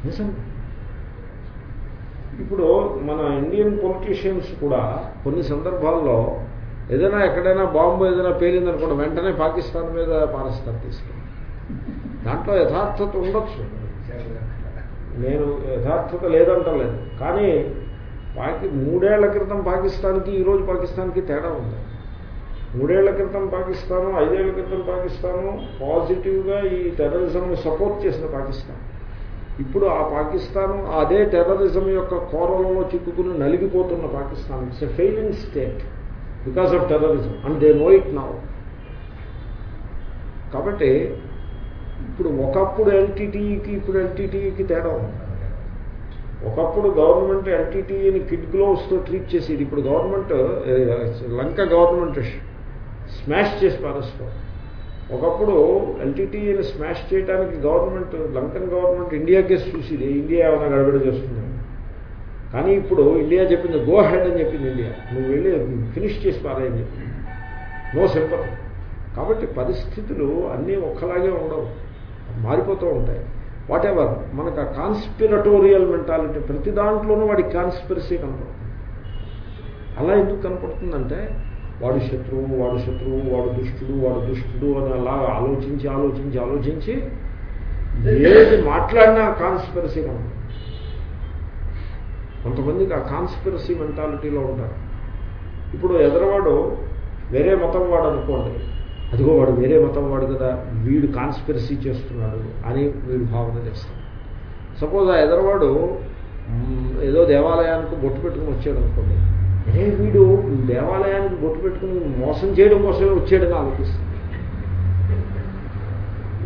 నిజం. ఇప్పుడు మన ఇండియన్ పొలిటీషియన్స్ కూడా కొన్ని సందర్భాల్లో ఏదైనా ఎక్కడైనా బాంబు ఏదైనా పేలిందనుకోండి వెంటనే పాకిస్తాన్ మీద పాకిస్తాన్ తీసుకుని దాంట్లో యథార్థత ఉండొచ్చు. నేను యథార్థత లేదంటలేదు. కానీ పాకి మూడేళ్ళ క్రితం పాకిస్తాన్కి ఈరోజు పాకిస్తాన్కి తేడా ఉంది. మూడేళ్ళ క్రితం పాకిస్తాను ఐదేళ్ళ క్రితం పాకిస్తాను పాజిటివ్గా ఈ టెర్రరిజంని సపోర్ట్ చేసిన పాకిస్తాన్. ఇప్పుడు ఆ పాకిస్తాన్ అదే టెర్రరిజం యొక్క కోరలలో చిక్కుకుని నలిగిపోతున్న Pakistan. It's a failing state because of terrorism and they know it now కాబట్టి ఇప్పుడు ఒకప్పుడు ఎల్టీటీఈకి ఇప్పుడు ఎల్టీటీఈకి తేడా ఉంది. ఒకప్పుడు గవర్నమెంట్ ఎల్టీటీఈని కిడ్ గ్లోవ్స్తో ట్రీట్ చేసేది. ఇప్పుడు గవర్నమెంట్ లంక గవర్నమెంట్ స్మాష్ చేసి పారేస్తాం ఒకప్పుడు ఎల్టీటీని స్మాష్ చేయడానికి government Lankan government India case చూసింది. ఇండియా ఏమైనా గడబడి చేస్తుంది? కానీ ఇప్పుడు ఇండియా చెప్పింది గో హెడ్ అని చెప్పింది ఇండియా నువ్వు వెళ్ళి ఫినిష్ చేసి పారాయని చెప్పింది. నో సింపతి కాబట్టి పరిస్థితులు అన్నీ ఒక్కలాగే ఉండవు. మారిపోతూ ఉంటాయి. వాట్ ఎవర్ మనకు ఆ కాన్స్పిరటోరియల్ మెంటాలిటీ ప్రతి దాంట్లోనూ వాడికి కాన్స్పిరసీ కనపడుతుంది. అలా ఎందుకు కనపడుతుందంటే వాడు శత్రువు వాడు శత్రువు వాడు దుష్టుడు వాడు దుష్టుడు అని అలా ఆలోచించి ఆలోచించి ఆలోచించి ఏది మాట్లాడినా కాన్స్పిరసీ మనం కొంతమందికి ఆ కాన్స్పిరసీ మెంటాలిటీలో ఉంటారు. ఇప్పుడు ఎదరవాడు వేరే మతం వాడు అనుకోండి అదిగో వాడు వేరే మతం వాడు కదా వీడు కాన్స్పిరసీ చేస్తున్నాడు అని వీడు భావన చేస్తాడు. సపోజ్ ఆ ఎదరవాడు ఏదో దేవాలయానికి బొట్టు పెట్టుకుని వచ్చాడు అనుకోండి ఏ వీడు దేవాలయానికి బొట్టు పెట్టుకుని మోసం చేయడం కోసమే వచ్చాడని ఆలోచిస్తుంది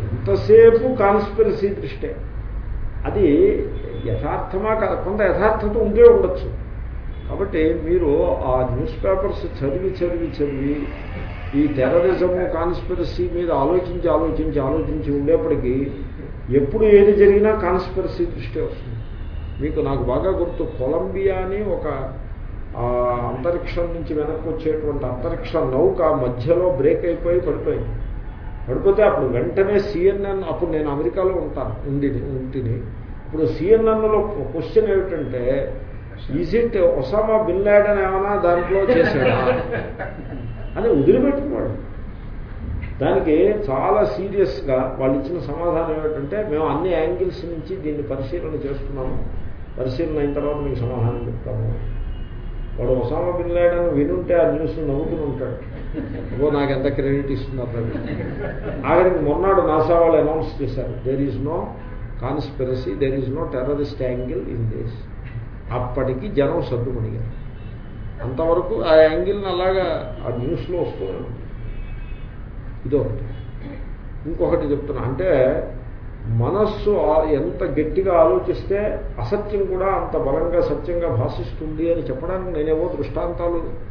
ఎంతసేపు కాన్స్పిరసీ దృష్టే. అది యథార్థమా కాదు? కొంత యథార్థత ఉండే ఉండొచ్చు. కాబట్టి మీరు ఆ న్యూస్ పేపర్స్ చదివి చదివి చదివి ఈ టెర్రరిజము కాన్స్పిరసీ మీద ఆలోచించి ఆలోచించి ఆలోచించి ఉండేప్పటికీ ఎప్పుడు ఏది జరిగినా కాన్స్పిరసీ దృష్టి వస్తుంది. మీకు నాకు బాగా గుర్తు కొలంబియా అని ఒక అంతరిక్షం నుంచి వెనక్కి వచ్చేటువంటి అంతరిక్ష నౌక మధ్యలో బ్రేక్ అయిపోయి పడిపోయింది. పడిపోతే అప్పుడు వెంటనే సిఎన్ఎన్ అప్పుడు నేను అమెరికాలో ఉంటాను ఉండి ఉంటిని. ఇప్పుడు సిఎన్ఎన్లో క్వశ్చన్ ఏమిటంటే is it Osama bin Laden ఏమైనా దాంట్లో చేశాడా? అని వదిలిపెట్టుకున్నాడు. దానికి చాలా సీరియస్గా వాళ్ళు ఇచ్చిన సమాధానం ఏమిటంటే మేము అన్ని యాంగిల్స్ నుంచి దీన్ని పరిశీలన చేస్తున్నాము. పరిశీలన అయిన తర్వాత మీకు సమాధానం చెప్తాము. వాడు ఒసామా బిన్ లాడన్ వినుంటే ఆ న్యూస్ నవ్వుకుని ఉంటాడు. ఓ నాకు ఎంత క్రెడిట్ ఇస్తున్నారు ఆఖరికి మొన్నాడు నాసా వాళ్ళు అనౌన్స్ చేశారు. There is no conspiracy there is no terrorist angle in these అప్పటికి జనం సర్దుమణిగారు. అంతవరకు ఆ యాంగిల్ని అలాగా ఆ న్యూస్లో వస్తూనే ఇదో ఇదొకటి. ఇంకొకటి చెప్తున్నా. అంటే మనస్సు ఎంత గట్టిగా ఆలోచిస్తే అసత్యం కూడా అంత బలంగా సత్యంగా భాషిస్తుంది అని చెప్పడానికి నేనేవో దృష్టాంతాలు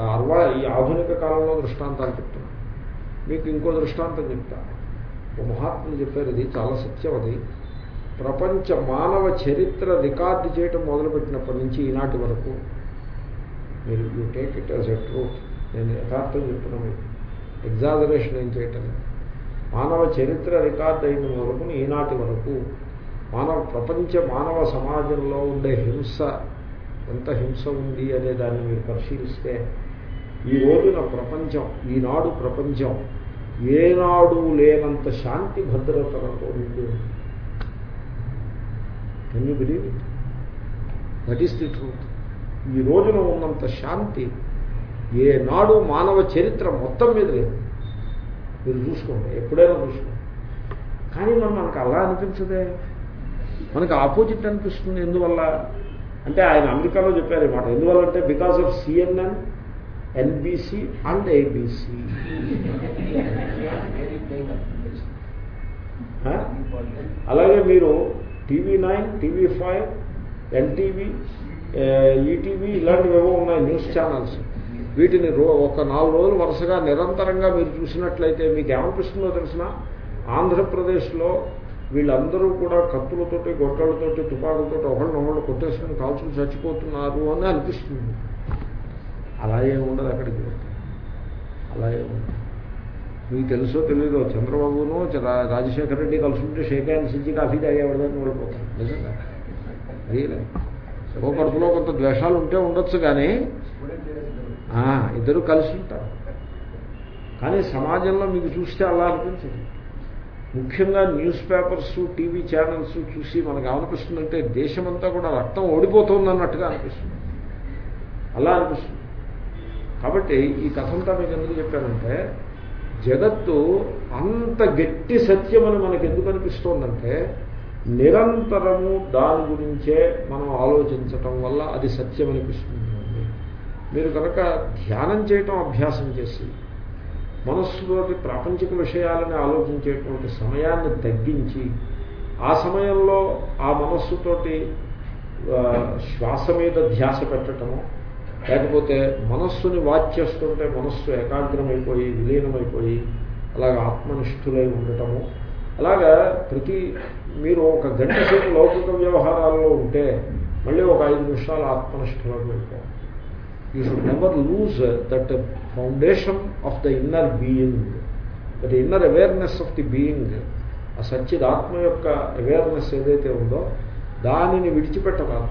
అర్వా ఈ ఆధునిక కాలంలో దృష్టాంతాలు చెప్తున్నాను మీకు ఇంకో దృష్టాంతం చెప్తా. ఒక మహాత్ములు చెప్పారు ఇది చాలా సత్యం అది. ప్రపంచ మానవ చరిత్ర రికార్డు చేయటం మొదలుపెట్టినప్పటి నుంచి ఈనాటి వరకు మీరు you take it as a truth నేను యథార్థం చెప్తున్నా మీకు. ఎగ్జాజరేషన్ ఏం చేయటం లేదు. మానవ చరిత్ర రికార్డ్ అయిన వరకు ఈనాటి వరకు మానవ ప్రపంచ మానవ సమాజంలో ఉండే హింస ఎంత హింస ఉంది అనే దాన్ని మీరు పరిశీలిస్తే ఈ రోజున ప్రపంచం ఈనాడు ప్రపంచం ఏనాడు లేనంత శాంతి భద్రతలతో నిండి ఉంది. Can you believe that is the truth ఈ రోజున ఉన్నంత శాంతి ఏనాడు మానవ చరిత్ర మొత్తం మీద లేదు. మీరు చూసుకోండి. ఎప్పుడైనా చూసుకోండి. కానీ మనం మనకు అలా అనిపించదే? మనకు ఆపోజిట్ అనిపిస్తుంది. ఎందువల్ల? అంటే ఆయన అమెరికాలో చెప్పారు ఈ మాట. ఎందువల్ల అంటే because of CNN NBC and ABC అలాగే మీరు TV nine TV five NTV ETV ఇలాంటివి ఏవో ఉన్నాయి న్యూస్ ఛానల్స్. వీటిని రో ఒక నాలుగు రోజులు వరుసగా నిరంతరంగా మీరు చూసినట్లయితే మీకు ఏమనిపిస్తుందో తెలిసిన? ఆంధ్రప్రదేశ్లో వీళ్ళందరూ కూడా కత్తులతోటి గొడ్డలతోటి తుపాకులతోటి ఒకళ్ళనొకళ్ళు కొట్టేసుకుని కాల్చుకుని చచ్చిపోతున్నారు అని అనిపిస్తుంది. అలా ఏమి ఉండదు అక్కడికి. అలా ఏమి ఉండదు. మీకు తెలుసో తెలియదో చంద్రబాబును రాజశేఖర రెడ్డి కలుసుకుంటే షేక్ హ్యాండ్స్ ఇచ్చి కాఫీ తాగేవాడని వెళ్ళిపోతారు నిజంగా. రియలే. ఓ కడుపులో కొంత ద్వేషాలు ఉంటే ఉండొచ్చు కానీ ఇద్దరు కలిసి ఉంటారు. కానీ సమాజంలో మీకు చూస్తే అలా అనిపించదు. ముఖ్యంగా న్యూస్ పేపర్స్ టీవీ ఛానల్స్ చూసి మనకు ఏమనిపిస్తుందంటే దేశమంతా కూడా రక్తం ఓడిపోతుంది అన్నట్టుగా అనిపిస్తుంది. అలా అనిపిస్తుంది. కాబట్టి ఈ కథంతా మీకు ఎందుకు చెప్పానంటే జగత్తు అంత గట్టి సత్యమని మనకు ఎందుకు అనిపిస్తోందంటే నిరంతరము దాని గురించే మనం ఆలోచించటం వల్ల అది సత్యం అనిపిస్తుంది మీరు కనుక ధ్యానం చేయటం అభ్యాసం చేసి మనస్సులోకి ప్రాపంచిక విషయాలని ఆలోచించేటువంటి సమయాన్ని తగ్గించి ఆ సమయంలో ఆ మనస్సుతోటి శ్వాస మీద ధ్యాస పెట్టడము లేకపోతే మనస్సుని వాచ్ చేస్తుంటే మనస్సు ఏకాగ్రమైపోయి విలీనమైపోయి అలాగ ఆత్మనిష్ఠులై ఉండటము. అలాగా ప్రతి మీరు ఒక గంట సేపు లౌకిక వ్యవహారాల్లో ఉంటే మళ్ళీ ఒక ఐదు నిమిషాలు ఆత్మనిష్ఠులకు వెళ్ళిపోవాలి you should never lose that foundation of the inner being that inner awareness of the being ఆ సచ్చిదాత్మ యొక్క అవేర్నెస్ ఏదైతే ఉందో దానిని విడిచిపెట్టరాదు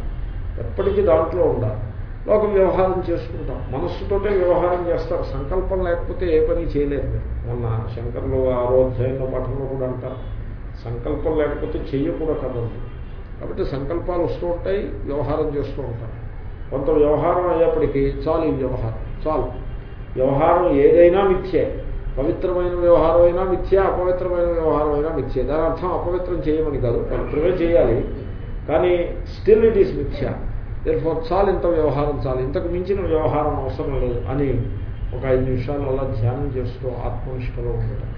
ఎప్పటికీ దాంట్లో ఉండాలి. లోక వ్యవహారం చేసుకుంటాం. మనస్సుతోటే వ్యవహారం చేస్తారు. సంకల్పం లేకపోతే ఏ పని చేయలేదు మొన్న శంకర్లు ఆరోధ్యాయంలో పఠంలో కూడా అంటారు. సంకల్పం లేకపోతే చెయ్యకూడదు కాబట్టి సంకల్పాలు వస్తూ ఉంటాయి వ్యవహారం చేస్తూ ఉంటారు. కొంత వ్యవహారం అయ్యేప్పటికీ చాలు ఈ వ్యవహారం చాలు. వ్యవహారం ఏదైనా మిథ్యే. పవిత్రమైన వ్యవహారం అయినా మిథ్యే అపవిత్రమైన వ్యవహారం అయినా మిథ్యే. దాని అర్థం అపవిత్రం చేయమని కాదు పవిత్రమే చేయాలి. కానీ స్టిల్ ఇట్ ఈస్ మిథ్య. దేనిఫోర్ చాలు ఇంత వ్యవహారం చాలు. ఇంతకు మించిన వ్యవహారం అవసరం లేదు అని ఒక ఐదు నిమిషాలు అలా ధ్యానం చేస్తూ ఆత్మనిష్టలో ఉండటం.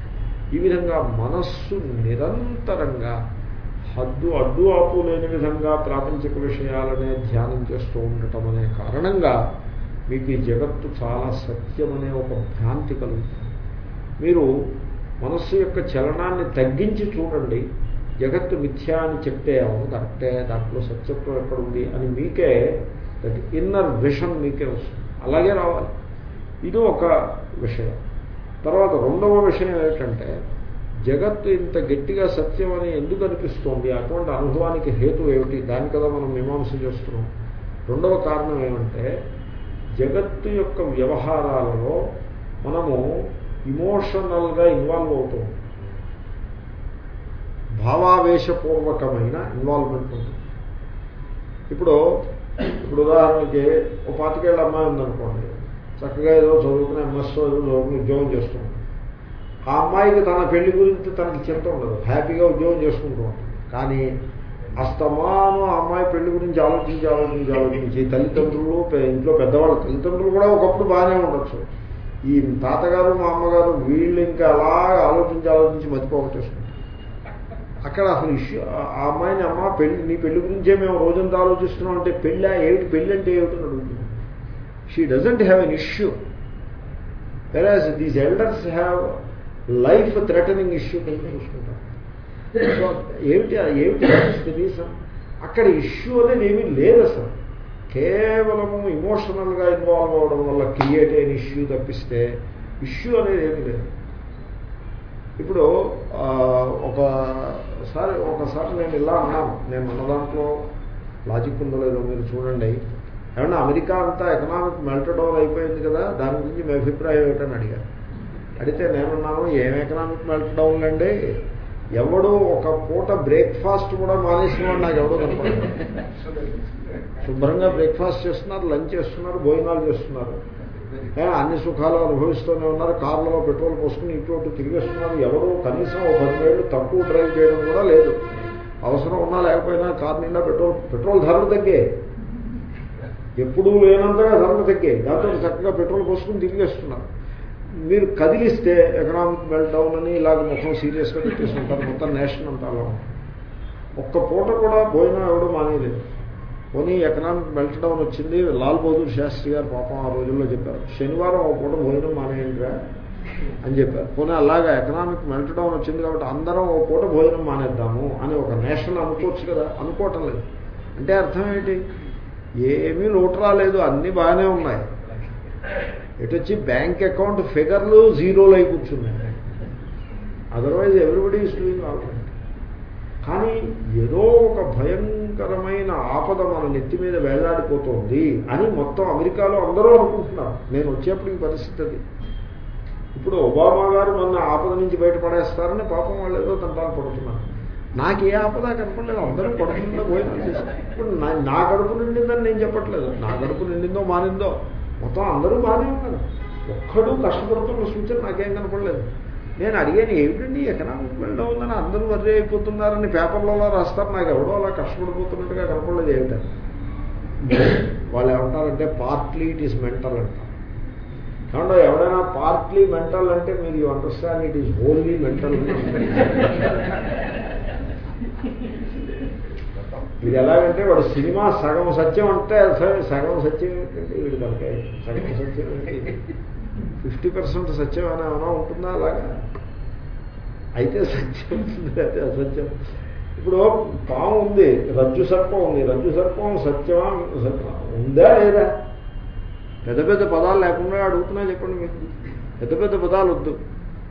ఈ విధంగా మనస్సు నిరంతరంగా హద్దు అడ్డు ఆపు లేని విధంగా ప్రాపంచిక విషయాలనే ధ్యానం చేస్తూ ఉండటం అనే కారణంగా మీకు ఈ జగత్తు చాలా సత్యమనే ఒక భ్రాంతి కలుగుతుంది. మీరు మనస్సు యొక్క చలనాన్ని తగ్గించి చూడండి. జగత్తు మిథ్యా అని చెప్తే అవును కరెక్టే దాంట్లో సత్యత్వం ఎక్కడుంది అని మీకే దట్ ఇన్నర్ విషన్ మీకే వస్తుంది. అలాగే రావాలి. ఇది ఒక విషయం. తర్వాత రెండవ విషయం ఏమిటంటే జగత్తు ఇంత గట్టిగా సత్యం అని ఎందుకు అనిపిస్తోంది? అటువంటి అనుభవానికి హేతు ఏమిటి? దాని కదా మనం మీమాంస చేస్తున్నాం. రెండవ కారణం ఏమంటే జగత్తు యొక్క వ్యవహారాలలో మనము ఇమోషనల్గా ఇన్వాల్వ్ అవుతాం. భావావేశపూర్వకమైన ఇన్వాల్వ్మెంట్ ఉంటుంది. ఇప్పుడు ఇప్పుడు ఉదాహరణకి ఒక పాతికేళ్ళ అమ్మాయి ఉందనుకోండి. చక్కగా ఏదో చదువుకుని ఎంఎస్ఓ ఏదో చదువుకుని ఉద్యోగం చేస్తుంది. ఆ అమ్మాయికి తన పెళ్ళి గురించి తనకి చింత ఉండదు. హ్యాపీగా ఉద్యోగం చేసుకుంటూ ఉంటుంది కానీ అస్తమానం ఆ అమ్మాయి పెళ్ళి గురించి ఆలోచించి ఆలోచించి ఆలోచించి తల్లిదండ్రులు ఇంట్లో పెద్దవాళ్ళు తల్లిదండ్రులు కూడా ఒకప్పుడు బాగానే ఉండొచ్చు. ఈ తాతగారు మా అమ్మగారు వీళ్ళు ఇంకా అలా ఆలోచించి ఆలోచించి మతిపోగొట్టేసుకుంటారు అక్కడ అసలు ఇష్యూ ఆ అమ్మాయిని అమ్మ పెళ్ళి నీ పెళ్ళి గురించే మేము రోజంతా ఆలోచిస్తున్నాం అంటే పెళ్ళి ఏమిటి పెళ్ళి అంటే ఏమిటని అడుగుతున్నాం she doesn't have an issue whereas these elders have life threatening issue కింద చూసుకుంటారు సో ఏమిటి ఏమిటి రీజన్ అక్కడ ఇష్యూ అనేది ఏమీ లేదు అసలు కేవలము ఇమోషనల్గా ఇన్వాల్వ్ అవడం వల్ల క్రియేట్ అయిన ఇష్యూ తప్పిస్తే ఇష్యూ అనేది ఏమీ లేదు. ఇప్పుడు ఒకసారి ఒకసారి నేను ఇలా అన్నాను. నేను మన దాంట్లో లాజిక్ ఉందో లేదో మీరు చూడండి. ఏమన్నా అమెరికా అంతా ఎకనామిక్ మెల్టడౌన్ అయిపోయింది కదా? దాని గురించి మీ అభిప్రాయం ఏమిటని అడిగాను అడిగితే నేనున్నాను ఏం ఎకనామిక్ మెల్ట్డౌన్ అండి ఎవడో ఒక పూట బ్రేక్ఫాస్ట్ కూడా మానేసినవాడు నాకు ఎవడో కనపడదు శుభ్రంగా బ్రేక్ఫాస్ట్ చేస్తున్నారు లంచ్ చేస్తున్నారు భోజనాలు చేస్తున్నారు. అన్ని సుఖాలు అనుభవిస్తూనే ఉన్నారు కార్లలో పెట్రోల్ పోసుకుని ఇటు తిరిగేస్తున్నారు. ఎవరు కనీసం ఒక పదివేళ్ళు తక్కువ డ్రైవ్ చేయడం కూడా లేదు. అవసరం ఉన్నా లేకపోయినా కార్ నిండా పెట్రోల్ పెట్రోల్ ధరలు తగ్గే. ఎప్పుడూ లేనంతగా ధరలు తగ్గే. దాంతో చక్కగా పెట్రోల్ పోసుకుని తిరిగేస్తున్నారు. మీరు కదిలిస్తే ఎకనామిక్ మెల్టౌన్ అని ఇలాగ ముఖం సీరియస్గా పెట్టేసుకుంటారు. మొత్తం నేషన్ అంతా అలా ఒక్క పూట కూడా భోజనం ఎవడో మానేయలేదు. పోనీ ఎకనామిక్ మెల్టడౌన్ వచ్చింది. లాల్ బహదూర్ శాస్త్రి గారు పాపం ఆ రోజుల్లో చెప్పారు శనివారం ఒక పూట భోజనం మానేయండిరా అని చెప్పారు. పోనీ అలాగా ఎకనామిక్ మెల్టడౌన్ వచ్చింది కాబట్టి అందరం ఒక పూట భోజనం మానేద్దాము అని ఒక నేషన్ అనుకోవచ్చు కదా. అనుకోవటం లేదు. అంటే అర్థం ఏంటి? ఏమీ లోటు రాలేదు. అన్నీ బాగానే ఉన్నాయి. ఎటు వచ్చి బ్యాంక్ అకౌంట్ ఫిగర్లు జీరోలు అయి కూర్చున్నాయి otherwise everybody is doing all right కానీ ఏదో ఒక భయంకరమైన ఆపద మన నెత్తి మీద వేలాడిపోతుంది అని మొత్తం అమెరికాలో అందరూ అనుకుంటున్నారు. నేను వచ్చేప్పటికి పరిస్థితి అది. ఇప్పుడు ఒబామా గారు మొన్న ఆపద నుంచి బయటపడేస్తారని పాపం వాళ్ళు ఏదో తంటాలు పడుతున్నారు. నాకు ఏ ఆపద కనపడలేదు. అందరూ పడుతుందో పోయినా ఇప్పుడు నా నా కడుపు నిండిందని నేను చెప్పట్లేదు. నా కడుపు నిండిందో మానిందో మొత్తం అందరూ బాగానే ఉన్నారు. ఒక్కడూ కష్టపడుతున్న సూచన నాకేం కనపడలేదు. నేను అడిగాను ఏమిటండి ఎకనామిక్ బిల్డ్ అవుందని అందరూ వర్రీ అయిపోతున్నారని పేపర్లలో రాస్తారు. నాకు ఎవడో అలా కష్టపడిపోతున్నట్టుగా కనపడలేదు ఏమిటని వాళ్ళు ఏమంటారంటే పార్ట్లీ ఇట్ ఈస్ మెంటల్ అంటారు. ఏమంటే ఎవడైనా పార్ట్లీ మెంటల్ అంటే మీరు you understand it is wholly mental ఇది ఎలాగంటే వాడు సినిమా సగం సత్యం అంటే సరే సగం సత్యం ఏంటంటే వీడు కనుక సగం సత్యం ఫిఫ్టీ పర్సెంట్ సత్యం అని ఏమైనా ఉంటుందా అలాగా? అయితే సత్యం అయితే అసత్యం. ఇప్పుడు పాము ఉంది రజ్జు సర్పం ఉంది. రజ్జు సర్పం సత్యమా సత్యమా? ఉందా లేదా? పెద్ద పెద్ద పదాలు లేకుండా అడుగుతున్నా చెప్పండి మీకు పెద్ద పెద్ద పదాలు వద్దు.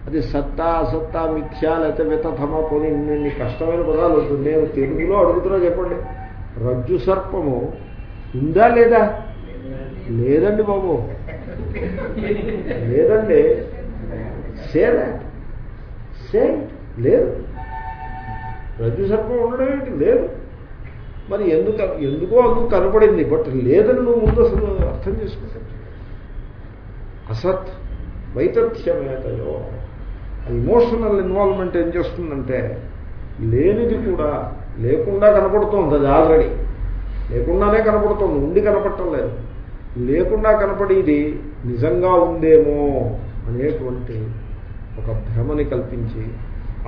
అది సత్తా అసత్తా మిథ్యా లేకపోతే వితథమ పోనీ ఇన్ని కష్టమైన పదాలు వద్దు. నేను తెలుగులో అడుగుతున్నా చెప్పండి. రజ్జు సర్పము ఉందా లేదా? లేదండి బాబు. లేదండి. సేదే సే. లేదు. రజ్జు సర్పం ఉండడం ఏంటి? లేదు. మరి ఎందుకు ఎందుకో అందుకు కనపడింది. బట్ లేదని నువ్వు ముందు అసలు అర్థం చేసుకుంటావు అసత్ వైతథ్యమేతయో. ఇమోషనల్ ఇన్వాల్వ్మెంట్ ఏం చేస్తుందంటే లేనిది కూడా లేకుండా కనపడుతోంది అది ఆల్రెడీ లేకుండానే కనపడుతోంది ఉండి కనపడటం లేదు. లేకుండా కనపడేది నిజంగా ఉందేమో అనేటువంటి ఒక భ్రమని కల్పించి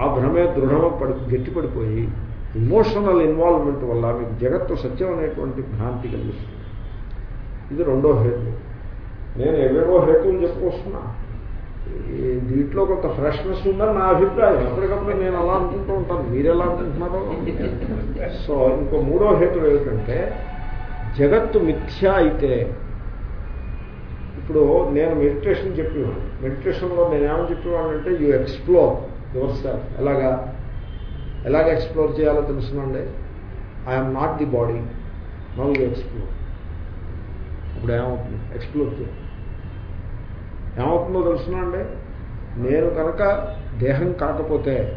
ఆ భ్రమే దృఢమ పడి గట్టిపడిపోయి ఇమోషనల్ ఇన్వాల్వ్మెంట్ వల్ల మీకు జగత్తు సత్యం అనేటువంటి భ్రాంతి కలిగిస్తుంది. ఇది రెండో హేతు. నేను ఏవేవో హేతువులు చెప్పుకొస్తున్నా. దీంట్లో కొంత ఫ్రెష్నెస్ ఉందని నా అభిప్రాయం. ఎప్పటికప్పుడు నేను అలా అనుకుంటూ ఉంటాను. మీరు ఎలా అనుకుంటున్నారో? సో ఇంకో మూడో హేతు ఏమిటంటే జగత్తు మిథ్య అయితే ఇప్పుడు నేను మెడిటేషన్ చెప్పేవాడు మెడిటేషన్లో నేను చెప్పేవాడంటే అంటే యూ ఎక్స్ప్లోర్ యువర్ సెల్ఫ్ ఎలాగా? ఎలాగ ఎక్స్ప్లోర్ చేయాలో తెలుసునండి? I'm not the body now you explore ఇప్పుడు ఏమవుతుంది? ఎక్స్ప్లోర్ చేయాలి. ఏమవుతుందో తెలుసునండి నేను కనుక దేహం కాకపోతే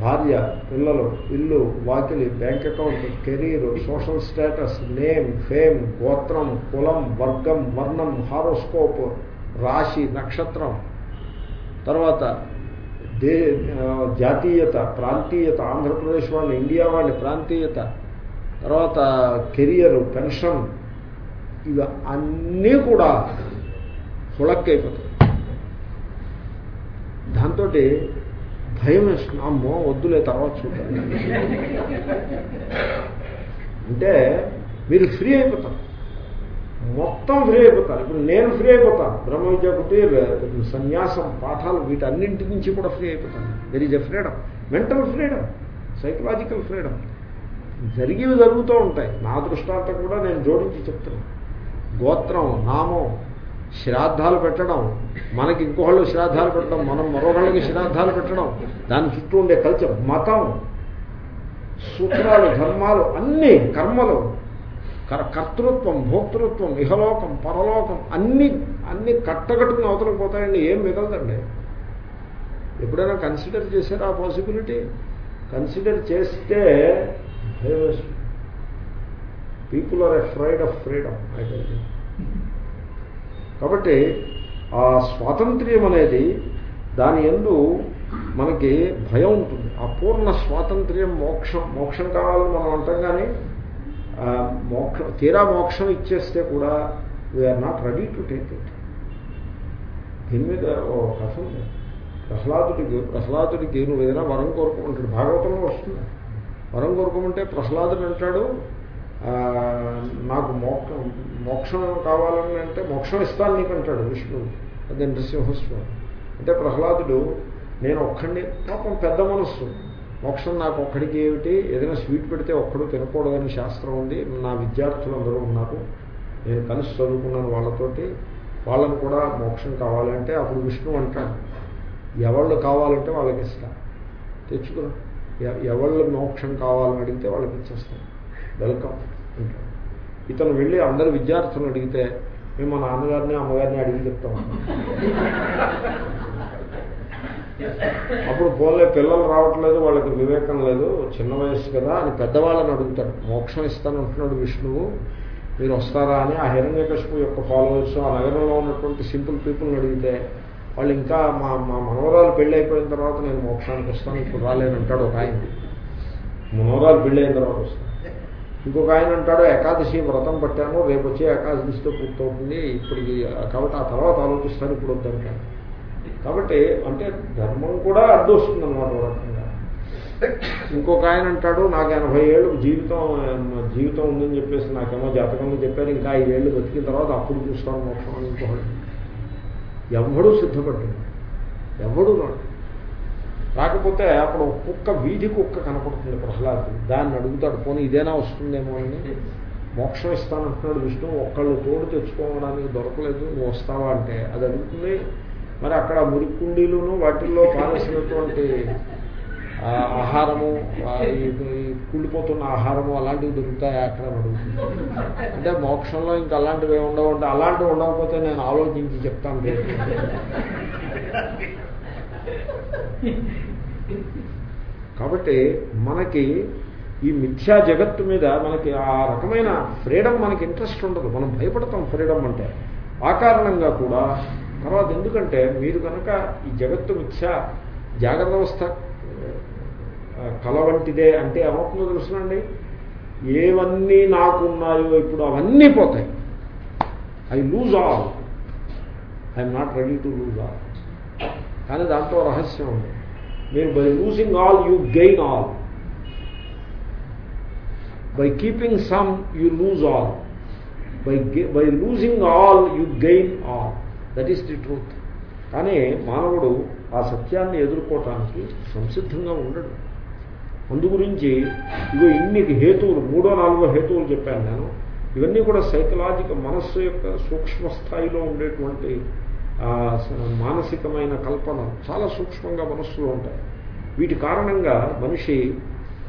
భార్య పిల్లలు ఇల్లు వాకిలి bank account career social status name fame గోత్రం కులం వర్గం వర్ణం హారోస్కోప్ రాశి నక్షత్రం. తర్వాత దే జాతీయత ప్రాంతీయత ఆంధ్రప్రదేశ్ వాళ్ళని ఇండియా వాడిని ప్రాంతీయత. తర్వాత కెరియర్ పెన్షన్. ఇవి అన్నీ కూడా అయిపోతాయి దాంతో భయం వేస్తుంది. అమ్మో వద్దులే తర్వాత చూడాలి అంటే మీరు ఫ్రీ అయిపోతారు. మొత్తం ఫ్రీ అయిపోతారు. ఇప్పుడు నేను ఫ్రీ అయిపోతాను. బ్రహ్మ విద్యాపతి సన్యాసం పాఠాలు వీటన్నింటి నుంచి కూడా ఫ్రీ అయిపోతాను. There is a freedom mental freedom psychological freedom జరిగేవి జరుగుతూ ఉంటాయి. నా దృష్టాంతం కూడా నేను జోడించి చెప్తున్నాను. గోత్రం నామం శ్రాద్ధాలు పెట్టడం. మనకి ఇంకోళ్ళు శ్రాద్ధాలు పెట్టడం మనం మరొకళ్ళకి శ్రాద్ధాలు పెట్టడం దాని చుట్టూ ఉండే కల్చర్ మతం సూత్రాలు ధర్మాలు అన్నీ కర్మలు కర్తృత్వం భోక్తృత్వం ఇహలోకం పరలోకం అన్ని అన్ని కట్టగట్టుకుని అవతలకు పోతాయండి. ఏం మిగలదండి. ఎప్పుడైనా కన్సిడర్ చేశారా ఆ పాసిబిలిటీ కన్సిడర్ చేస్తే people are afraid of freedom I కాబట్టి ఆ స్వాతంత్ర్యం అనేది దాని ఎందు మనకి భయం ఉంటుంది. ఆ పూర్ణ స్వాతంత్ర్యం మోక్షం మోక్షం కావాలని మనం అంటాం కానీ మోక్షం తీరా మోక్షం ఇచ్చేస్తే కూడా we're not ready to take it దీని మీద ఓ కథ ఉంది. ప్రహ్లాదుడికి ప్రహ్లాదుడికి నువ్వు ఏదైనా వరం కోరుకుంటాడు భాగవతంలో వస్తుంది. వరం కోరుకోమంటే ప్రహ్లాదుడు అంటాడు నాకు మోక్షం మోక్షం కావాలని అంటే మోక్షం ఇస్తాను నీకు అంటాడు విష్ణువు అదే నృసింహస్వామి. అంటే ప్రహ్లాదుడు నేను ఒక్కడిని పాపం పెద్ద మనస్సు. మోక్షం నాకు ఒక్కడికి ఏమిటి? ఏదైనా స్వీట్ పెడితే ఒక్కడు తినకూడదని శాస్త్రం ఉంది. నా విద్యార్థులు అందరూ ఉన్నారు. నేను కలిసి చదువుకున్నాను వాళ్ళతోటి. వాళ్ళని కూడా మోక్షం కావాలంటే అప్పుడు విష్ణు అంటాడు. ఎవళ్ళు కావాలంటే వాళ్ళకి ఇస్తా. తెచ్చుకో. ఎవళ్ళు మోక్షం కావాలని అడిగితే వాళ్ళకి ఇచ్చేస్తాను. వెల్కమ్. ఇతను వెళ్ళి అందరు విద్యార్థులను అడిగితే మేము మా నాన్నగారిని అమ్మగారిని అడిగి చెప్తాం. అప్పుడు పోలే పిల్లలు రావట్లేదు వాళ్ళకి వివేకం లేదు చిన్న వయస్సు కదా అని పెద్దవాళ్ళని అడుగుతాడు. మోక్షం ఇస్తానంటున్నాడు విష్ణువు. మీరు వస్తారా అని ఆ హిరణ్యకశిపు యొక్క ఫాలోవర్స్ ఆ నగరంలో ఉన్నటువంటి సింపుల్ పీపుల్ని అడిగితే వాళ్ళు ఇంకా మా మా మనవరాలు పెళ్ళి అయిపోయిన తర్వాత నేను మోక్షానికి వస్తాను ఇప్పుడు రాలేనంటాడు ఒక ఆయన. మనవరాలు పెళ్ళి అయిన తర్వాత వస్తాను ఇంకొక ఆయన అంటాడు ఏకాదశి వ్రతం పట్టాము రేపు వచ్చే ఏకాదశితో పూర్తవుతుంది ఇప్పటికి కాబట్టి ఆ తర్వాత ఆలోచిస్తాను ఇప్పుడు వద్దంటాను కాబట్టి అంటే ధర్మం కూడా అడ్డొస్తుంది అనమాట రకంగా. ఇంకొక ఆయన అంటాడు నాకు ఎనభై ఏళ్ళు జీవితం జీవితం ఉందని చెప్పేసి నాకేమో జాతకంలో చెప్పారు ఇంకా ఐదేళ్ళు బతికిన తర్వాత అప్పుడు చూస్తాను మోక్షం అని ఇంకోటి ఎవడూ సిద్ధపడ్డాడు. ఎవడు నాడు రాకపోతే అప్పుడు కుక్క వీధి కుక్క కనపడుతుంది ప్రహ్లాదు దాన్ని అడుగుతాడు పోనీ ఇదేనా వస్తుందేమో అని. మోక్షం ఇస్తానంటున్నాడు విష్ణు ఒక్కళ్ళు తోడు తెచ్చుకోవడానికి దొరకలేదు నువ్వు వస్తావా? అంటే అది అడుగుతుంది. మరి అక్కడ మురికుండీలును వాటిల్లో పారేసినటువంటి ఆహారము ఈ కుళ్ళిపోతున్న ఆహారము అలాంటివి దొరుకుతాయి అక్కడ అడుగుతుంది. అంటే మోక్షంలో ఇంకా అలాంటివి ఉండవు అంటే అలాంటివి ఉండకపోతే నేను ఆలోచించి చెప్తాను కాబట్టి మనకి ఈ మిథ్యా జగత్తు మీద మనకి ఆ రకమైన ఫ్రీడమ్ మనకి ఇంట్రెస్ట్ ఉండదు. మనం భయపడతాం ఫ్రీడమ్ అంటే. ఆ కారణంగా కూడా తర్వాత ఎందుకంటే మీరు కనుక ఈ జగత్తు మిథ్యా జాగ్రత్త అవస్థ ఆ, కల వంటిదే అంటే ఏమవుతుందో తెలుసునండి? ఏవన్నీ నాకున్నాయో ఇప్పుడు అవన్నీ పోతాయి. I lose all I'm not ready to lose all కానీ దాంట్లో రహస్యం ఉంది. మీరు by losing all you gain all by keeping some you lose all by by losing all you gain all that is the truth కానీ మానవుడు ఆ సత్యాన్ని ఎదుర్కోవటానికి సంసిద్ధంగా ఉండడు. అందుగురించి ఇగో ఇన్ని హేతువులు మూడో నాలుగో హేతువులు చెప్పాను నేను. ఇవన్నీ కూడా సైకలాజికల్ మనస్సు యొక్క సూక్ష్మ స్థాయిలో ఉండేటువంటి మానసికమైన కల్పనలు చాలా సూక్ష్మంగా మనస్సులో ఉంటాయి. వీటి కారణంగా మనిషి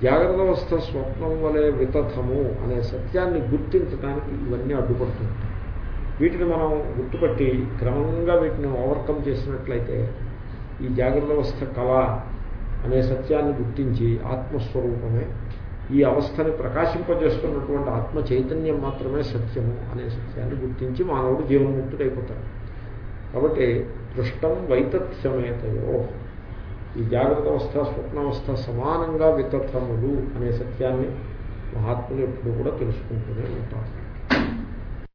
జాగ్రత్త అవస్థ స్వప్నం వలె వితథము అనే సత్యాన్ని గుర్తించడానికి ఇవన్నీ అడ్డుపడుతుంటాయి వీటిని మనం గుర్తుపట్టి క్రమంగా వీటిని ఓవర్కమ్ చేసినట్లయితే ఈ జాగ్రత్త అవస్థ కళ అనే సత్యాన్ని గుర్తించి ఆత్మస్వరూపమే ఈ అవస్థని ప్రకాశింపజేస్తున్నటువంటి ఆత్మ చైతన్యం మాత్రమే సత్యము అనే సత్యాన్ని గుర్తించి మానవుడు జీవన్ముక్తుడైపోతాడు. కాబట్టి దృష్టం వైతత్సమేతయో ఈ జాగ్రత్త అవస్థ స్వప్నావస్థ సమానంగా వితథములు అనే సత్యాన్ని మహాత్ములు ఎప్పుడు కూడా తెలుసుకుంటూనే ఉంటారు.